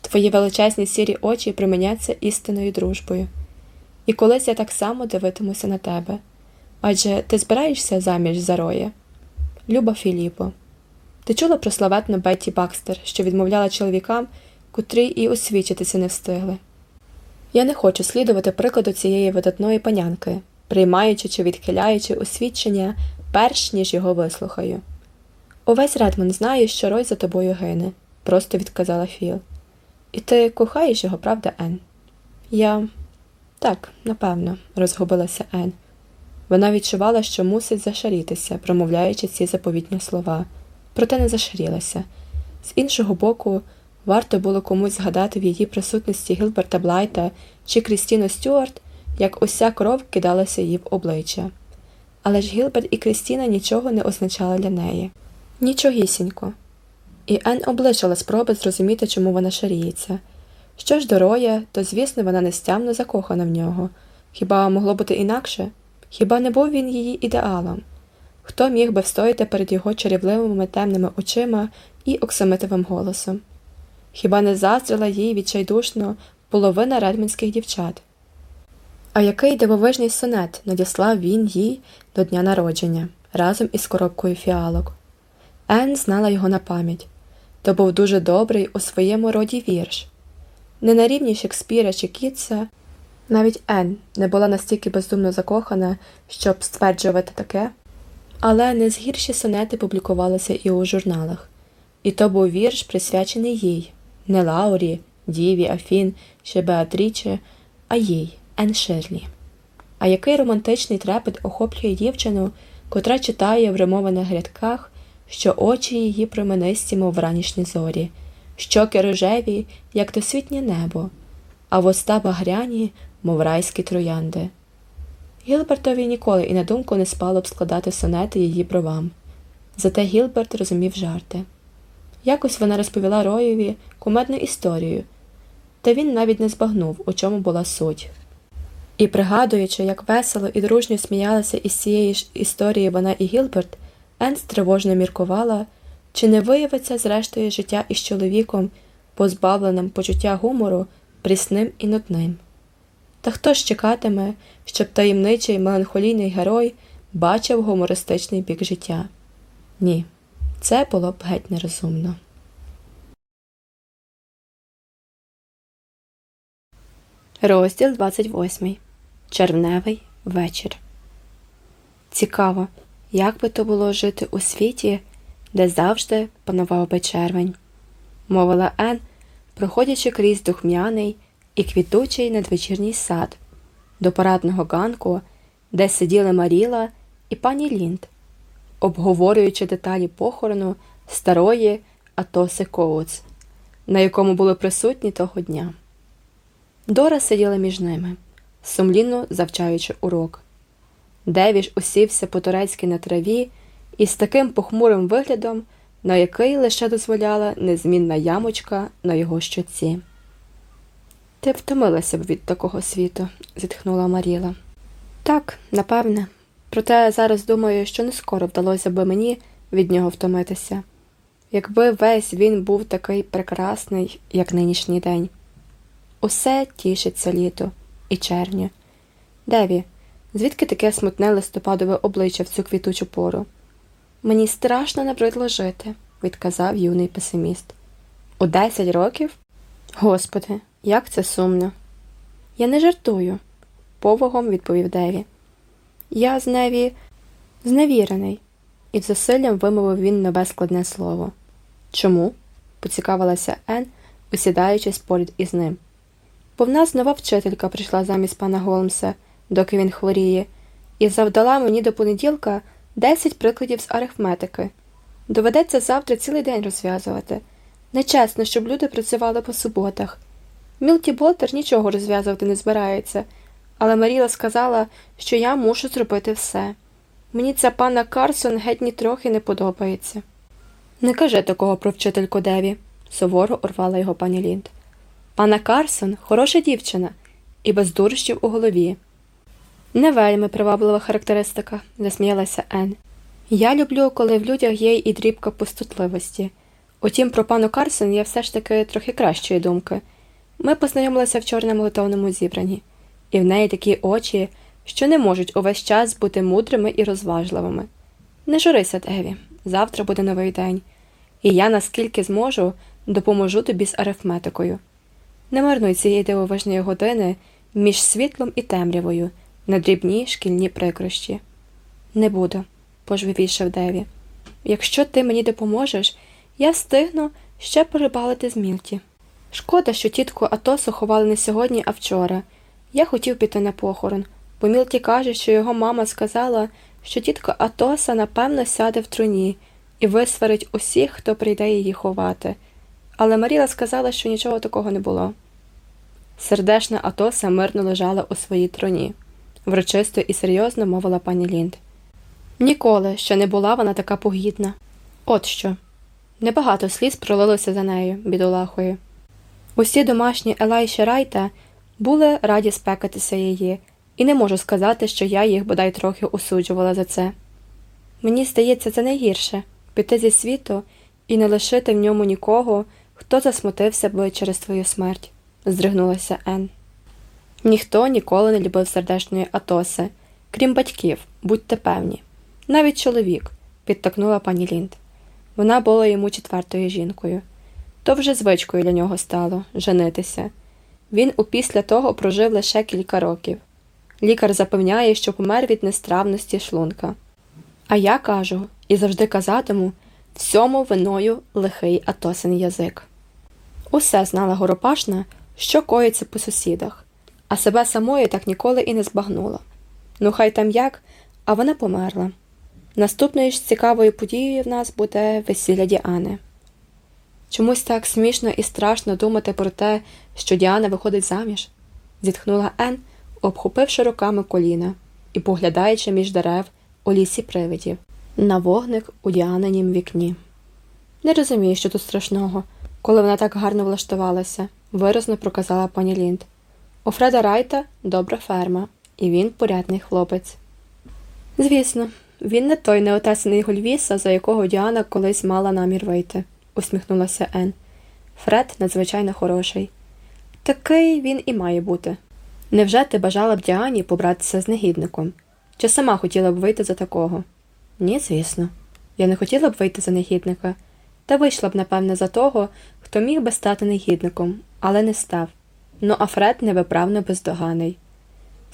твої величезні сірі очі применяться істинною дружбою, і колись я так само дивитимуся на тебе. Адже ти збираєшся заміж за Роя? Люба Філіпо. Ти чула про славетну Бетті Бакстер, що відмовляла чоловікам, котрі і освічитися не встигли. Я не хочу слідувати прикладу цієї видатної панянки, приймаючи чи відхиляючи освідчення, перш ніж його вислухаю. Увесь Редмонд знає, що Рой за тобою гине, просто відказала Філ. І ти кохаєш його, правда, Ен? Я так, напевно, розгубилася Ен. Вона відчувала, що мусить зашарітися, промовляючи ці заповітні слова проте не зашарілася. З іншого боку, варто було комусь згадати в її присутності Гілберта Блайта чи Крістіну Стюарт, як уся кров кидалася їй в обличчя. Але ж Гілберт і Крістіна нічого не означали для неї. Нічогісінько. І Ен облишила спроби зрозуміти, чому вона шаріється. Що ж до Роя, то, звісно, вона нестямно закохана в нього. Хіба могло бути інакше? Хіба не був він її ідеалом? Хто міг би встояти перед його чарівливими темними очима і оксамитовим голосом? Хіба не заздрила їй відчайдушно половина редманських дівчат? А який дивовижний сонет надіслав він їй до дня народження разом із коробкою фіалок? Ен знала його на пам'ять то був дуже добрий у своєму роді вірш. Не на рівні Шекспіра чи Кітса, навіть Ен не була настільки бездумно закохана, щоб стверджувати таке. Але не згірші сонети публікувалися і у журналах, і то був вірш, присвячений їй, не Лаурі, Діві, Афін чи Беатріче, а їй, Ен Ширлі. А який романтичний трепет охоплює дівчину, котра читає в римованих рядках, що очі її променисті, мов ранішні зорі, щоки рожеві, як досвітнє небо, а воста багряні, мов райські троянди. Гілбертові ніколи і на думку не спало б складати сонети її бровам. Зате Гілберт розумів жарти. Якось вона розповіла Роєві кумедну історію, та він навіть не збагнув, у чому була суть. І, пригадуючи, як весело і дружньо сміялися із цієї ж історії вона і Гілберт, Енс тривожно міркувала, чи не виявиться зрештою життя із чоловіком, позбавленим почуття гумору, прісним і нудним. Та хто ж чекатиме, щоб таємничий меланхолійний герой бачив гумористичний бік життя? Ні, це було б геть нерозумно. Розділ 28. Червневий вечір. Цікаво, як би то було жити у світі, де завжди панував би червень, мовила Ен, проходячи крізь духмяний і квітучий надвечірній сад, до парадного ганку, де сиділи Маріла, і пані Лінд, обговорюючи деталі похорону старої Атоси Коуц, на якому були присутні того дня. Дора сиділа між ними, сумлінно завчаючи урок. Девіш усівся по турецьки на траві із таким похмурим виглядом, на який лише дозволяла незмінна ямочка на його щоці. Ти втомилася б від такого світу, зітхнула Маріла. Так, напевне. Проте зараз думаю, що не скоро вдалося би мені від нього втомитися, якби весь він був такий прекрасний, як нинішній день. Усе тішиться літо і червню. Деві, звідки таке смутне листопадове обличчя в цю квітучу пору? Мені страшно набридло жити, відказав юний песиміст. У десять років? Господи, як це сумно. Я не жартую, повагом відповів Деві. Я з Неві зневірений, і з зусиллям вимовив він нове складне слово. Чому? поцікавилася Ен, усідаючись поряд із ним. Бо в нас нова вчителька прийшла замість пана Голмса, доки він хворіє, і завдала мені до понеділка десять прикладів з арифметики. Доведеться завтра цілий день розв'язувати. Нечесно, щоб люди працювали по суботах. Мілті Болтер нічого розв'язувати не збирається, але Маріла сказала, що я мушу зробити все. Мені ця пана Карсон геть ні трохи не подобається. Не кажи такого про вчительку Деві, суворо урвала його пані Лінд. Пана Карсон хороша дівчина і без дурощів у голові. Не вельми приваблива характеристика, засміялася Ен. Я люблю, коли в людях є і дрібка пустотливості. Утім, про пану Карсон я все ж таки трохи кращої думки. Ми познайомилися вчора на молитовному зібранні, і в неї такі очі, що не можуть увесь час бути мудрими і розважливими. Не журися, Деві, завтра буде новий день, і я, наскільки зможу, допоможу тобі з арифметикою. Не марнуй цієї дивовижної години між світлом і темрявою на дрібні шкільні прикрощі. Не буду, пожвивішав Деві. Якщо ти мені допоможеш, я встигну ще порибалити з Мілті. Шкода, що тітку Атосу ховали не сьогодні, а вчора. Я хотів піти на похорон, бо Мілті каже, що його мама сказала, що тітка Атоса напевно сяде в труні і висварить усіх, хто прийде її ховати. Але Маріла сказала, що нічого такого не було. Сердешна Атоса мирно лежала у своїй троні, врочисто і серйозно мовила пані Лінд. Ніколи ще не була вона така погідна. От що. Небагато сліз пролилося за нею, бідолахою. Усі домашні Елайші Райта були раді спекатися її, і не можу сказати, що я їх бодай трохи осуджувала за це. Мені здається, це найгірше піти зі світу і не лишити в ньому нікого, хто засмутився б через твою смерть, здригнулася Ен. Ніхто ніколи не любив сердечної Атоси, крім батьків, будьте певні. Навіть чоловік, підтакнула пані Лінд. Вона була йому четвертою жінкою. То вже звичкою для нього стало женитися. Він упісля того прожив лише кілька років. Лікар запевняє, що помер від нестравності шлунка. А я кажу і завжди казатиму всьому виною лихий Атосин язик. Усе знала Горопашна, що коїться по сусідах, а себе самої так ніколи і не збагнула. Ну, хай там як, а вона померла. Наступною ж цікавою подією в нас буде весілля Діани. Чомусь так смішно і страшно думати про те, що Діана виходить заміж, зітхнула Ен, обхопивши руками коліна і поглядаючи між дерев у лісі привидів на вогник у Діанинім вікні. Не розумію, що тут страшного, коли вона так гарно влаштувалася, виразно проказала пані Лінд. У Фреда Райта добра ферма, і він порядний хлопець. Звісно, він не той неотесаний гольвіса, за якого Діана колись мала намір вийти усміхнулася Ен. Фред надзвичайно хороший. Такий він і має бути. Невже ти бажала б Діані побратися з негідником? Чи сама хотіла б вийти за такого? Ні, звісно. Я не хотіла б вийти за негідника, та вийшла б, напевне, за того, хто міг би стати негідником, але не став. Ну, а Фред невиправно бездоганий.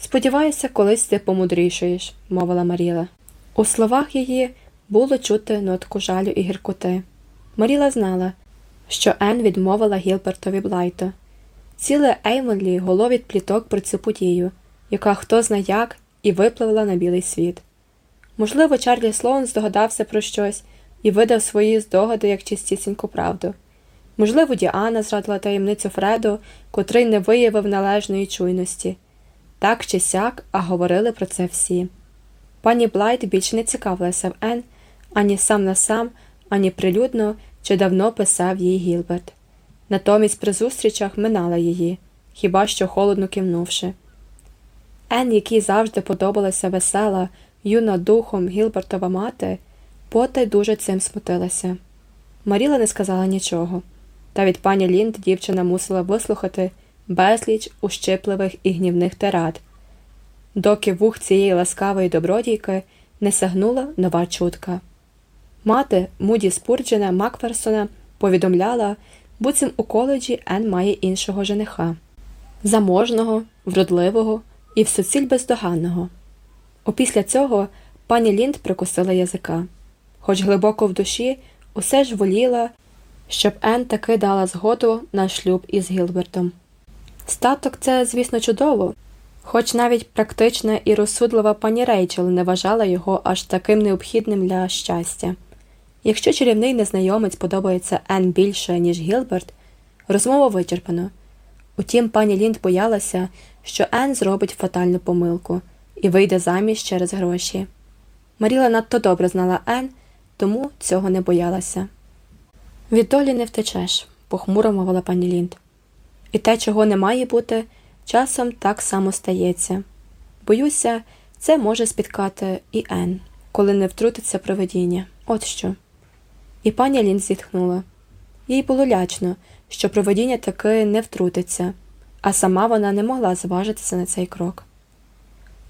Сподіваюся, колись ти помудрішаєш, мовила Маріла. У словах її було чути нотку жалю і гіркоти. Маріла знала, що Ен відмовила Гілбертові Блайту. Ціле Еймонлі голо від пліток про цю подію, яка хто зна як і випливла на білий світ. Можливо, Чарлі Слоун здогадався про щось і видав свої здогади як чистісіньку правду. Можливо, Діана зрадила таємницю Фреду, котрий не виявив належної чуйності. Так чи сяк, а говорили про це всі. Пані Блайт більше не цікавилася в Ен ані сам на сам, ані прилюдно чи давно писав їй Гілберт. Натомість при зустрічах минала її, хіба що холодно кивнувши. Ен, якій завжди подобалася весела, юна духом Гілбертова мати, потай дуже цим смутилася. Маріла не сказала нічого, та від пані Лінд дівчина мусила вислухати безліч ущипливих і гнівних тирад, доки вух цієї ласкавої добродійки не сягнула нова чутка. Мати Муді Спурджена Макферсона повідомляла, буцім у коледжі Ен має іншого жениха заможного, вродливого і всуціль бездоганного. Опісля цього пані Лінд прикусила язика, хоч глибоко в душі усе ж воліла, щоб Ен таки дала згоду на шлюб із Гілбертом. Статок це, звісно, чудово, хоч навіть практична і розсудлива пані Рейчел не вважала його аж таким необхідним для щастя. Якщо чарівний незнайомець подобається Ен більше, ніж Гілберт, розмова вичерпано. Утім, пані Лінд боялася, що Ен зробить фатальну помилку і вийде заміж через гроші. Маріла надто добре знала Ен, тому цього не боялася. Від долі не втечеш, похмуро мовила пані Лінд. І те, чого не має бути, часом так само стається. Боюся, це може спіткати і Ен, коли не втрутиться проведіння. От що. І пані Лін зітхнула. Їй було лячно, що проведіння таки не втрутиться, а сама вона не могла зважитися на цей крок.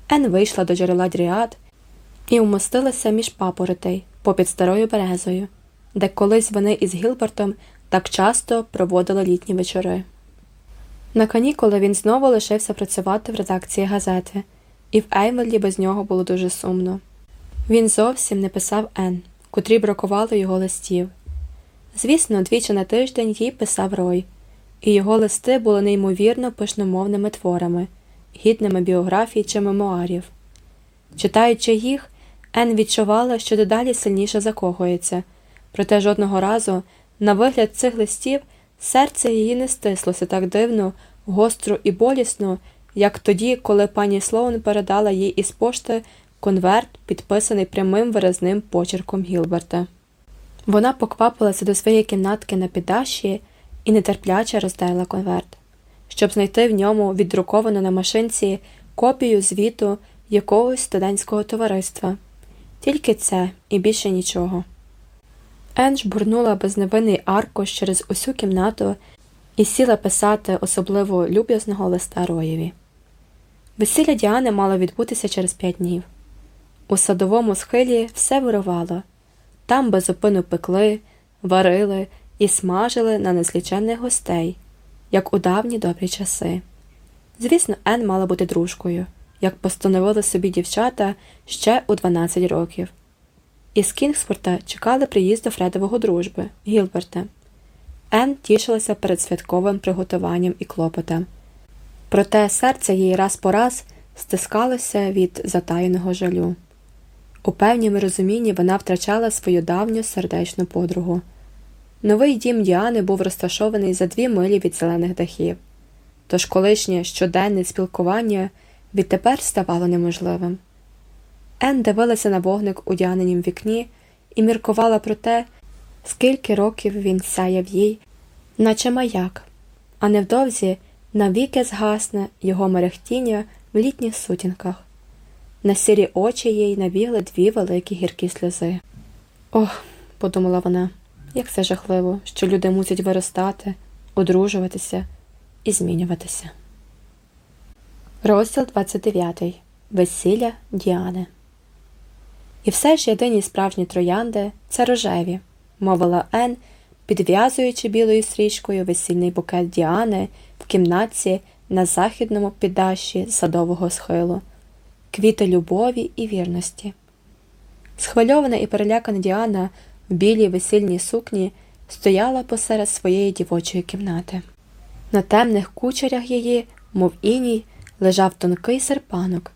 Ен вийшла до джерела дріад і вмостилася між папоротей попід старою березою, де колись вони із Гілбертом так часто проводили літні вечори. На канікули він знову лишився працювати в редакції газети, і в Ейвелі без нього було дуже сумно. Він зовсім не писав Ен котрі бракувало його листів. Звісно, двічі на тиждень їй писав Рой, і його листи були неймовірно пишномовними творами, гідними біографій чи мемуарів. Читаючи їх, Ен відчувала, що дедалі сильніше закохується, проте жодного разу, на вигляд цих листів, серце її не стислося так дивно, гостро і болісно, як тоді, коли пані Слоун передала їй із пошти конверт, підписаний прямим виразним почерком Гілберта. Вона поквапилася до своєї кімнатки на піддаші і нетерпляче роздерла конверт, щоб знайти в ньому віддруковану на машинці копію звіту якогось студентського товариства. Тільки це і більше нічого. Енж бурнула безневинний аркуш через усю кімнату і сіла писати особливо люб'язного листа Роєві. Весілля Діани мало відбутися через п'ять днів. У садовому схилі все вирувало. Там безупину пекли, варили і смажили на незліченних гостей, як у давні добрі часи. Звісно, Ен мала бути дружкою, як постановили собі дівчата ще у 12 років. Із Кінгспорта чекали приїзду Фредового дружби Гілберта. Ен тішилася перед святковим приготуванням і клопотом. Проте серце їй раз по раз стискалося від затаєного жалю. У певнім розумінні вона втрачала свою давню сердечну подругу. Новий дім Діани був розташований за дві милі від зелених дахів, тож колишнє щоденне спілкування відтепер ставало неможливим. Ен дивилася на вогник у Діанинім вікні і міркувала про те, скільки років він сяяв їй, наче маяк, а невдовзі навіки згасне його мерехтіння в літніх сутінках. На сірі очі їй набігли дві великі гіркі сльози. Ох, подумала вона, як це жахливо, що люди мусять виростати, одружуватися і змінюватися. Розділ 29. Весілля Діани. І все ж єдині справжні троянди це рожеві, мовила Ен, підв'язуючи білою стрічкою весільний букет Діани в кімнатці на західному піддаші садового схилу квіти любові і вірності. Схвильована і перелякана Діана в білій весільній сукні стояла посеред своєї дівочої кімнати. На темних кучерях її, мов іній, лежав тонкий серпанок,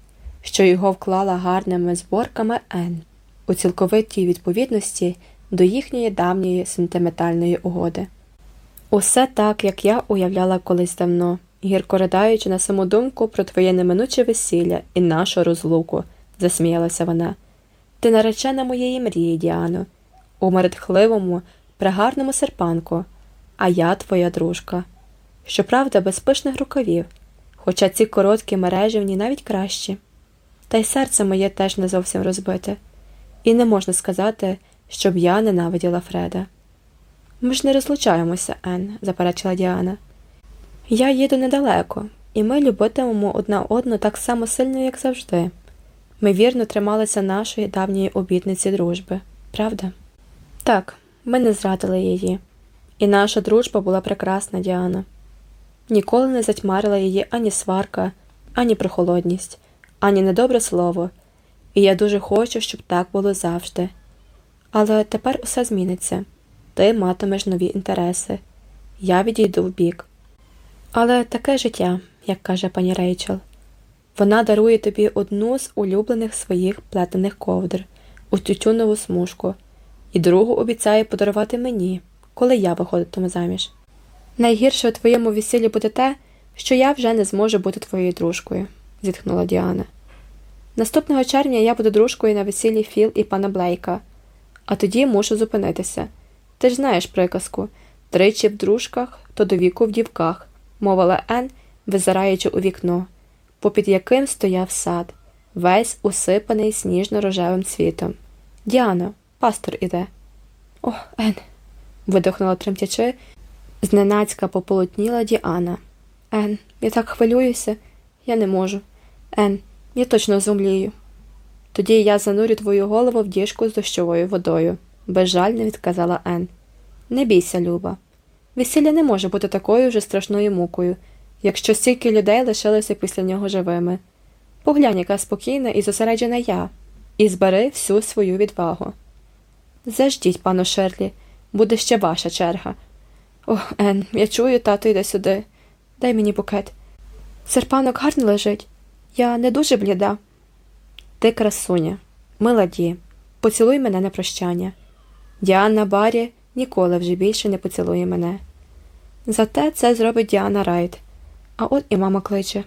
що його вклала гарними зборками Ен у цілковитій відповідності до їхньої давньої сентиментальної угоди. Усе так, як я уявляла колись давно, гірко riдаючи на саму думку про твоє неминуче весілля і нашу розлуку, засміялася вона. Ти наречена моєї мрії, Діано, у мередхливому, прегарному серпанку, а я твоя дружка. Щоправда, без пишних рукавів, хоча ці короткі мережівні навіть кращі. Та й серце моє теж не зовсім розбите, і не можна сказати, щоб я ненавиділа Фреда. Ми ж не розлучаємося, Ен, заперечила Діана. Я їду недалеко, і ми любитимемо одна одну так само сильно, як завжди. Ми вірно трималися нашої давньої обітниці дружби, правда? Так, ми не зрадили її, і наша дружба була прекрасна, Діана. Ніколи не затьмарила її ані сварка, ані прохолодність, ані недобре слово, і я дуже хочу, щоб так було завжди. Але тепер усе зміниться ти матимеш нові інтереси, я відійду в бік. Але таке життя, як каже пані Рейчел, вона дарує тобі одну з улюблених своїх плетених ковдр у тютюнову смужку, і другу обіцяє подарувати мені, коли я виходитиму заміж. Найгірше у твоєму весіллі буде те, що я вже не зможу бути твоєю дружкою, зітхнула Діана. Наступного червня я буду дружкою на весіллі Філ і пана Блейка, а тоді мушу зупинитися. Ти ж знаєш приказку тричі в дружках, то до віку в дівках, мовила Ен, визираючи у вікно, попід яким стояв сад, весь усипаний сніжно-рожевим цвітом. Діано, пастор іде. О, Ен. видихнула тремтячи, зненацька пополотніла Діана. Ен, я так хвилююся, я не можу. Ен, я точно зумлію. Тоді я занурю твою голову в діжку з дощовою водою безжально відказала Ен. Не бійся, Люба. Весілля не може бути такою вже страшною мукою, якщо стільки людей лишилися після нього живими. Поглянь, яка спокійна і зосереджена я, і збери всю свою відвагу. Заждіть, пану Шерлі, буде ще ваша черга. Ох, Ен, я чую, тато йде сюди. Дай мені букет. Серпанок гарно лежить. Я не дуже бліда. Ти красуня, миладі, поцілуй мене на прощання. Діана Барі ніколи вже більше не поцілує мене. Зате це зробить Діана Райт. А от і мама кличе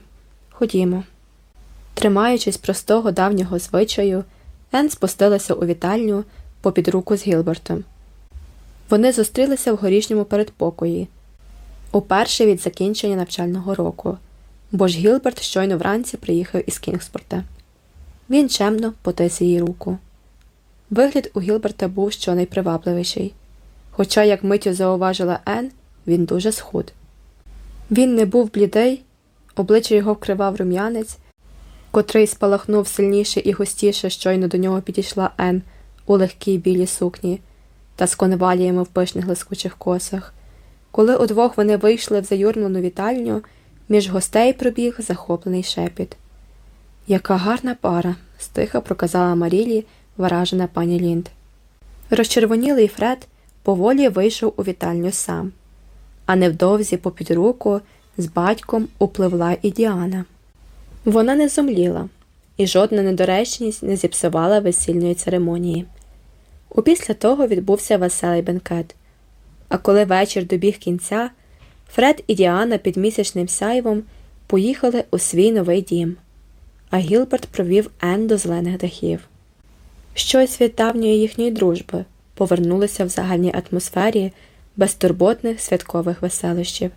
Ходімо. Тримаючись простого давнього звичаю, Ен спустилася у вітальню попід руку з Гілбертом. Вони зустрілися в горішньому передпокої уперше від закінчення навчального року, бо ж Гілберт щойно вранці приїхав із Кінгспорта. Він чемно потис її руку. Вигляд у Гілберта був щонайпривабливіший, хоча, як миттю зауважила Ен, він дуже схуд. Він не був блідий, обличчя його вкривав рум'янець, котрий спалахнув сильніше і густіше, щойно до нього підійшла Ен у легкій білій сукні та з конваліями в пишних лискучих косах. Коли удвох вони вийшли в заюрмлену вітальню, між гостей пробіг захоплений шепіт. Яка гарна пара, стиха проказала Марілі вражена пані Лінд. Розчервонілий Фред поволі вийшов у вітальню сам, а невдовзі попід руку з батьком upливла і Діана. Вона не зумліла, і жодна недоречність не зіпсувала весільної церемонії. Опісля того відбувся веселий бенкет. А коли вечір добіг кінця, Фред і Діана під місячним сяйвом поїхали у свій новий дім, а Гілберт провів Ен до зелених дахів. Щось від давньої їхньої дружби повернулося в загальній атмосфері безтурботних святкових веселищів.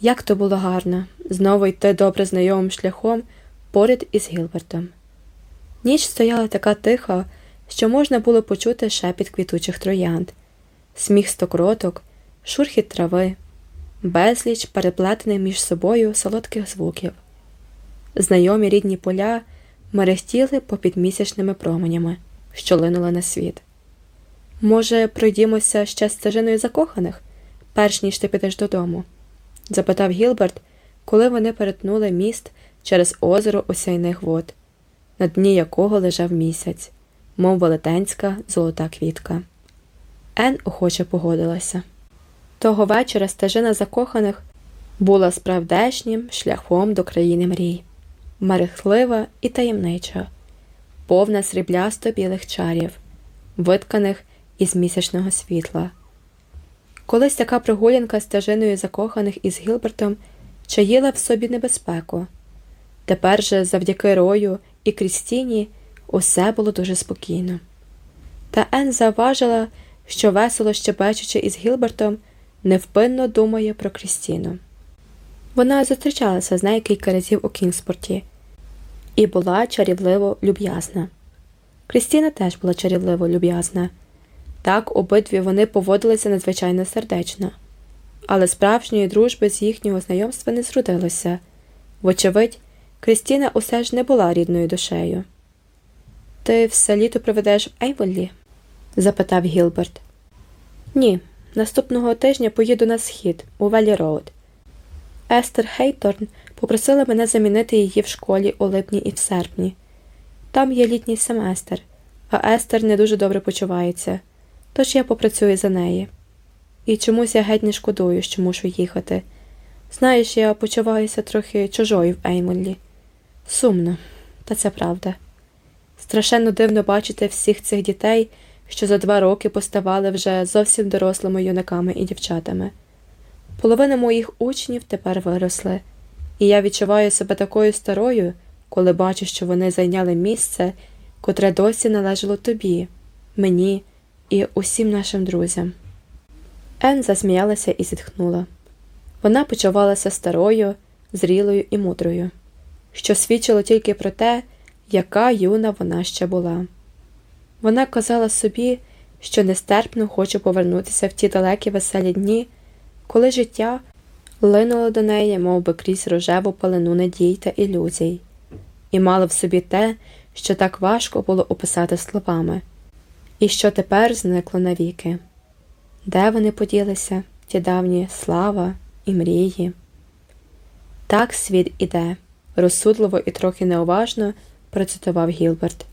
Як то було гарно знову йти добре знайомим шляхом поряд із Гілбертом. Ніч стояла така тиха, що можна було почути шепіт квітучих троянд, сміх стокроток, шурхіт трави, безліч переплетених між собою солодких звуків. Знайомі рідні поля мерехтіли попід місячними променями, що линули на світ. Може, пройдімося ще стежиною закоханих, перш ніж ти підеш додому? запитав Гілберт, коли вони перетнули міст через озеро осяйних вод, на дні якого лежав місяць, мов велетенська золота квітка. Ен охоче погодилася. Того вечора стежина закоханих була справдешнім шляхом до країни мрій. мерехлива і таємнича, повна сріблясто білих чарів, витканих із місячного світла. Колись така прогулянка стежиною закоханих із Гілбертом чаїла в собі небезпеку. Тепер же, завдяки Рою і Крістіні, усе було дуже спокійно. Та Ен завважила, що весело щебечучи із Гілбертом, невпинно думає про Крістіну. Вона зустрічалася з нею кілька разів у Кінгспорті і була чарівливо люб'язна. Крістіна теж була чарівливо люб'язна. Так обидві вони поводилися надзвичайно сердечно, але справжньої дружби з їхнього знайомства не зродилося. Вочевидь, Крістіна усе ж не була рідною душею. Ти все літо проведеш в Ейвонлі? запитав Гілберт. Ні, наступного тижня поїду на схід, у Велі Роуд. Естер Хейторн попросила мене замінити її в школі у липні і в серпні. Там є літній семестр, а Естер не дуже добре почувається, тож я попрацюю за неї. І чомусь я геть не шкодую, що мушу їхати. Знаєш, я почуваюся трохи чужою в Ейвонлі. Сумно, та це правда. Страшенно дивно бачити всіх цих дітей, що за два роки поставали вже зовсім дорослими юнаками і дівчатами. Половина моїх учнів тепер виросли, і я відчуваю себе такою старою, коли бачу, що вони зайняли місце, котре досі належало тобі, мені і усім нашим друзям. Ен засміялася і зітхнула. Вона почувалася старою, зрілою і мудрою, що свідчило тільки про те, яка юна вона ще була. Вона казала собі, що нестерпно хоче повернутися в ті далекі веселі дні, коли життя линуло до неї, мов би крізь рожеву палену надій та ілюзій, і мало в собі те, що так важко було описати словами, і що тепер зникло навіки. Де вони поділися, ті давні слава і мрії? Так світ іде, розсудливо і трохи неуважно процитував Гілберт.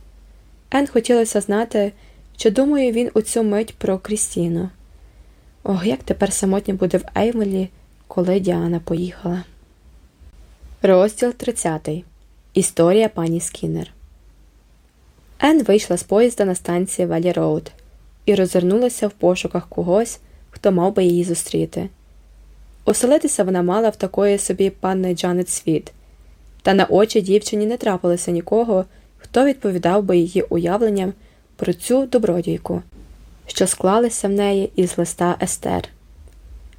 Ен хотілося знати, чи думає він у цю мить про Крістіну. Ох, як тепер самотньо буде в Ейвонлі, коли Діана поїхала. Розділ 30. Історія пані Скіннер. Ен вийшла з поїзда на станції Велі Роуд і розвернулася в пошуках когось, хто мав би її зустріти. Оселитися вона мала в такої собі панни Джанет Світ, та на очі дівчині не трапилося нікого, хто відповідав би її уявленням про цю добродійку, що склалися в неї із листа Естер.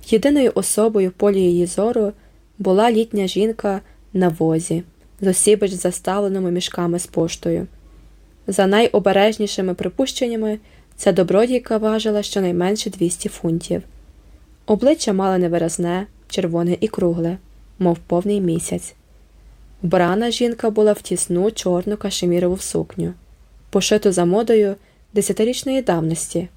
Єдиною особою в полі її зору була літня жінка на возі, з осібич заставленими мішками з поштою. За найобережнішими припущеннями, ця добродійка важила щонайменше 200 фунтів. Обличчя мала невиразне, червоне і кругле, мов повний місяць. Вбрана жінка була в тісну чорну кашемірову сукню, пошиту за модою десятирічної давності,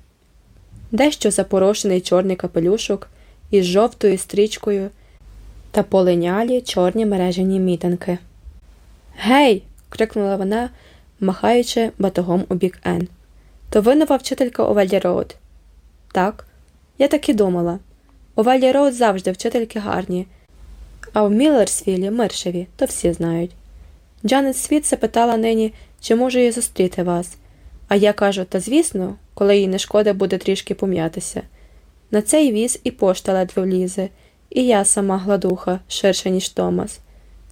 дещо запорошений чорний капелюшок із жовтою стрічкою та полинялі чорні мережені мітинки. Гей. крикнула вона, махаючи батогом у бік Ен. То ви нова вчителька у Велі Роуд?» Так, я так і думала. У Велі Роуд завжди вчительки гарні. А в Міллерсвілі, миршаві, то всі знають. Джанет Світ запитала нині, чи можу я зустріти вас. А я кажу, та звісно, коли їй не шкода буде трішки пом'ятися. На цей віз і пошта ледве влізе, і я сама гладуха, ширша, ніж Томас.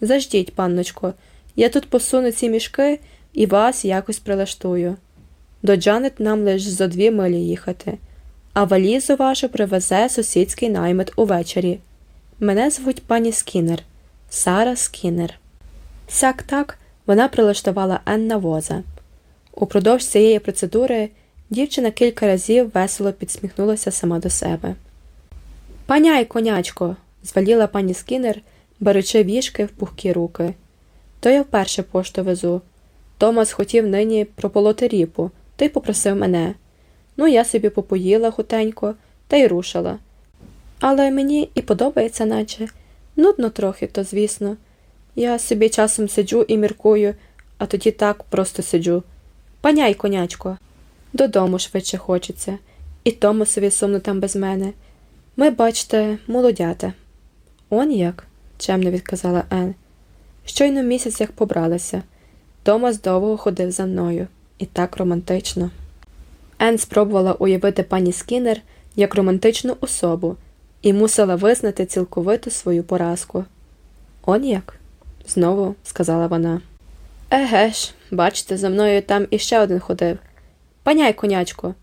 Заждіть, панночко, я тут посуну ці мішки і вас якось прилаштую. До Джанет нам лиш зо дві милі їхати, а валізу вашу привезе сусідський наймит увечері. Мене звуть пані Скіннер, Сара Скіннер. Сяк так вона прилаштувала Енна воза. Упродовж цієї процедури дівчина кілька разів весело підсміхнулася сама до себе. Паняй, конячко, зваліла пані Скіннер, беручи вішки в пухкі руки. То я вперше пошту везу. Томас хотів нині прополоти ріпу, ти попросив мене. Ну, я собі попоїла хутенько та й рушила. Але мені і подобається, наче нудно трохи, то звісно. Я собі часом сиджу і міркую, а тоді так просто сиджу. Паняй, конячко. Додому швидше хочеться, і Томасові сумно там без мене. Ми, бачте, молодята. Он як? чемно відказала Ен. Щойно місяць як побралися. Томас довго ходив за мною, і так романтично. Ен спробувала уявити пані Скіннер як романтичну особу і мусила визнати цілковито свою поразку. Он як? знову сказала вона. Еге ж, бачите, за мною там іще один ходив. Паняй, конячко.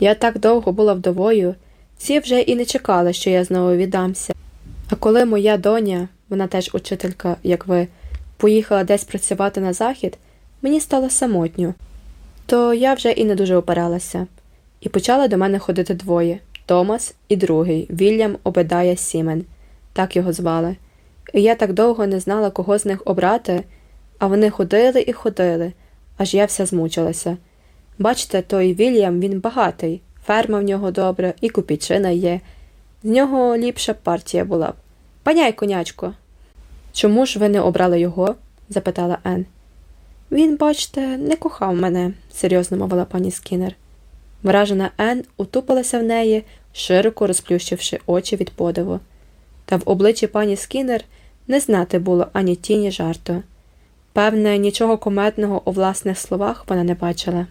Я так довго була вдовою, всі вже і не чекали, що я знову віддамся. А коли моя доня, вона теж учителька, як ви, поїхала десь працювати на захід, мені стало самотньо. То я вже і не дуже опиралася, і почали до мене ходити двоє Томас і другий Вільям Обедая Сімен, так його звали. І я так довго не знала, кого з них обрати, а вони ходили і ходили, аж я вся змучилася. Бачите, той Вільям він багатий, ферма в нього добра, і купічина є. З нього ліпша партія була б. Паняй, конячко. Чому ж ви не обрали його? запитала Ен. Він, бачите, не кохав мене, серйозно мовила пані Скіннер. Вражена Ен утупилася в неї, широко розплющивши очі від подиву. Та в обличчі пані Скіннер не знати було ані тіні жарту. Певне, нічого кометного у власних словах вона не бачила.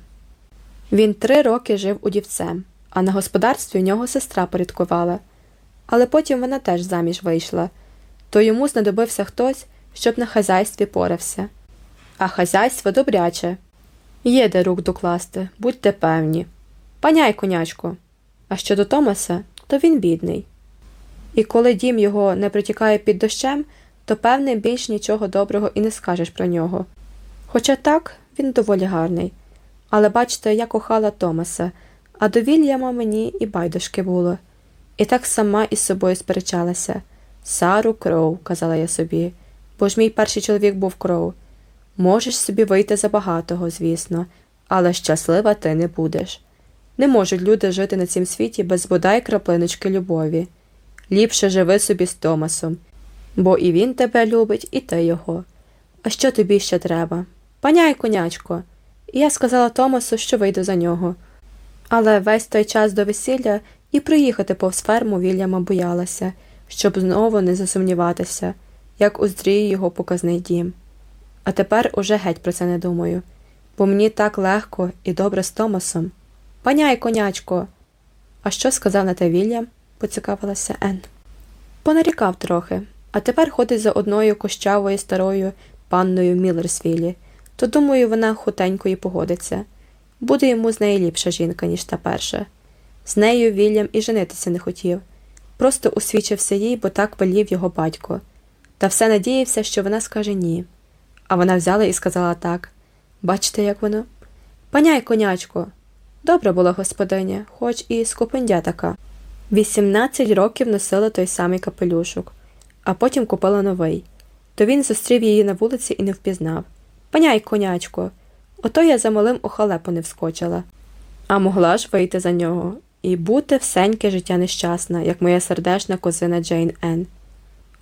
Він три роки жив у дівцем, а на господарстві у нього сестра порядкувала. Але потім вона теж заміж вийшла, то йому знадобився хтось, щоб на хазяйстві порався. А хазяйство добряче. Є де рук докласти, будьте певні. Паняй, конячко. А щодо Томаса, то він бідний. І коли дім його не притікає під дощем, то, певне, більш нічого доброго і не скажеш про нього. Хоча так, він доволі гарний. Але бачите, я кохала Томаса, а до Вільяма мені і байдужки було. І так сама із собою сперечалася. Сару кров, казала я собі, бо ж мій перший чоловік був кров. Можеш собі вийти за багатого, звісно, але щаслива ти не будеш. Не можуть люди жити на цім світі без бодай краплиночки любові. Ліпше живи собі з Томасом, бо і він тебе любить, і ти його. А що тобі ще треба? Паняй, конячко. І я сказала Томасу, що вийду за нього. Але весь той час до весілля і приїхати повз ферму Вільяма боялася, щоб знову не засумніватися, як уздріє його показний дім. А тепер уже геть про це не думаю, бо мені так легко і добре з Томасом. Паняй, конячко. А що сказав на те Вільям? поцікавилася Ен. Понарікав трохи, а тепер ходить за одною кощавою старою панною Міллерсвілі, то, думаю, вона хутенько і погодиться. Буде йому з неї ліпша жінка, ніж та перша. З нею Вільям і женитися не хотів, просто усвічився їй, бо так велів його батько, та все надіявся, що вона скаже ні. А вона взяла і сказала так Бачите, як воно? Паняй, конячко. Добра була господиня, хоч і скупендя така. Вісімнадцять років носила той самий капелюшок, а потім купила новий. То він зустрів її на вулиці і не впізнав. Паняй, конячко, ото я за малим у халепу не вскочила. А могла ж вийти за нього і бути всеньке життя нещасна, як моя сердешна козина Джейн Ен.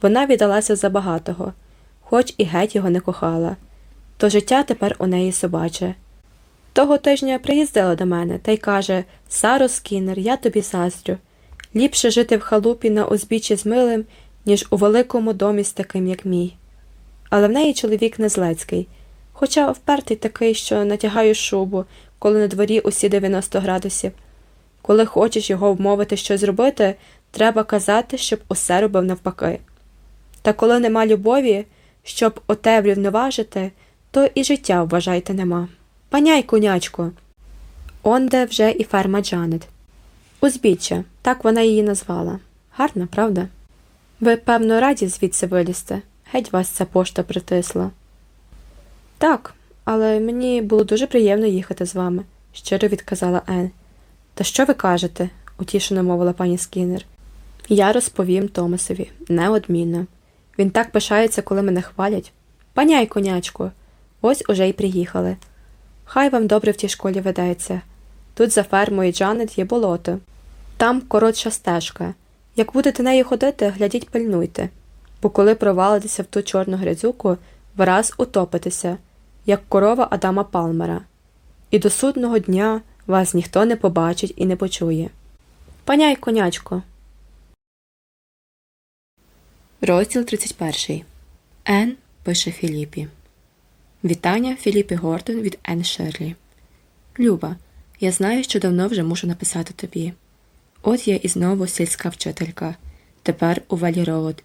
Вона віддалася за багатого, хоч і геть його не кохала, то життя тепер у неї собаче. Того тижня приїздила до мене та й каже Саро Скіннер, я тобі заздрю. Ліпше жити в халупі на узбіччі з милим, ніж у великому домі з таким, як мій. Але в неї чоловік не злецький, хоча впертий такий, що натягаю шубу, коли на дворі усі 90 градусів. Коли хочеш його вмовити щось зробити, треба казати, щоб усе робив навпаки. Та коли нема любові, щоб оте врівноважити, то і життя, вважайте, нема. Паняй, конячко. Онде вже і ферма Джанет. Узбіччя, так вона її назвала. Гарна, правда? Ви, певно, раді звідси вилізти. Геть вас ця пошта притисла. Так, але мені було дуже приємно їхати з вами, щиро відказала Ен. Та що ви кажете? утішено мовила пані Скіннер. Я розповім Томасові, неодмінно. Він так пишається, коли мене хвалять. Паняй, конячко, ось уже й приїхали. Хай вам добре в тій школі ведеться. Тут за фермою Джанет є болото. Там коротша стежка. Як будете нею ходити, глядіть пильнуйте, бо коли провалитеся в ту чорну грязюку, враз утопитеся, як корова Адама Палмера, і до судного дня вас ніхто не побачить і не почує. Паняй, конячко. Розділ 31. Ен пише Філіпі. Вітання Філіпі Гордон від Енн Шерлі. Люба, я знаю, що давно вже мушу написати тобі. От я і знову сільська вчителька, тепер у Валі Роуд.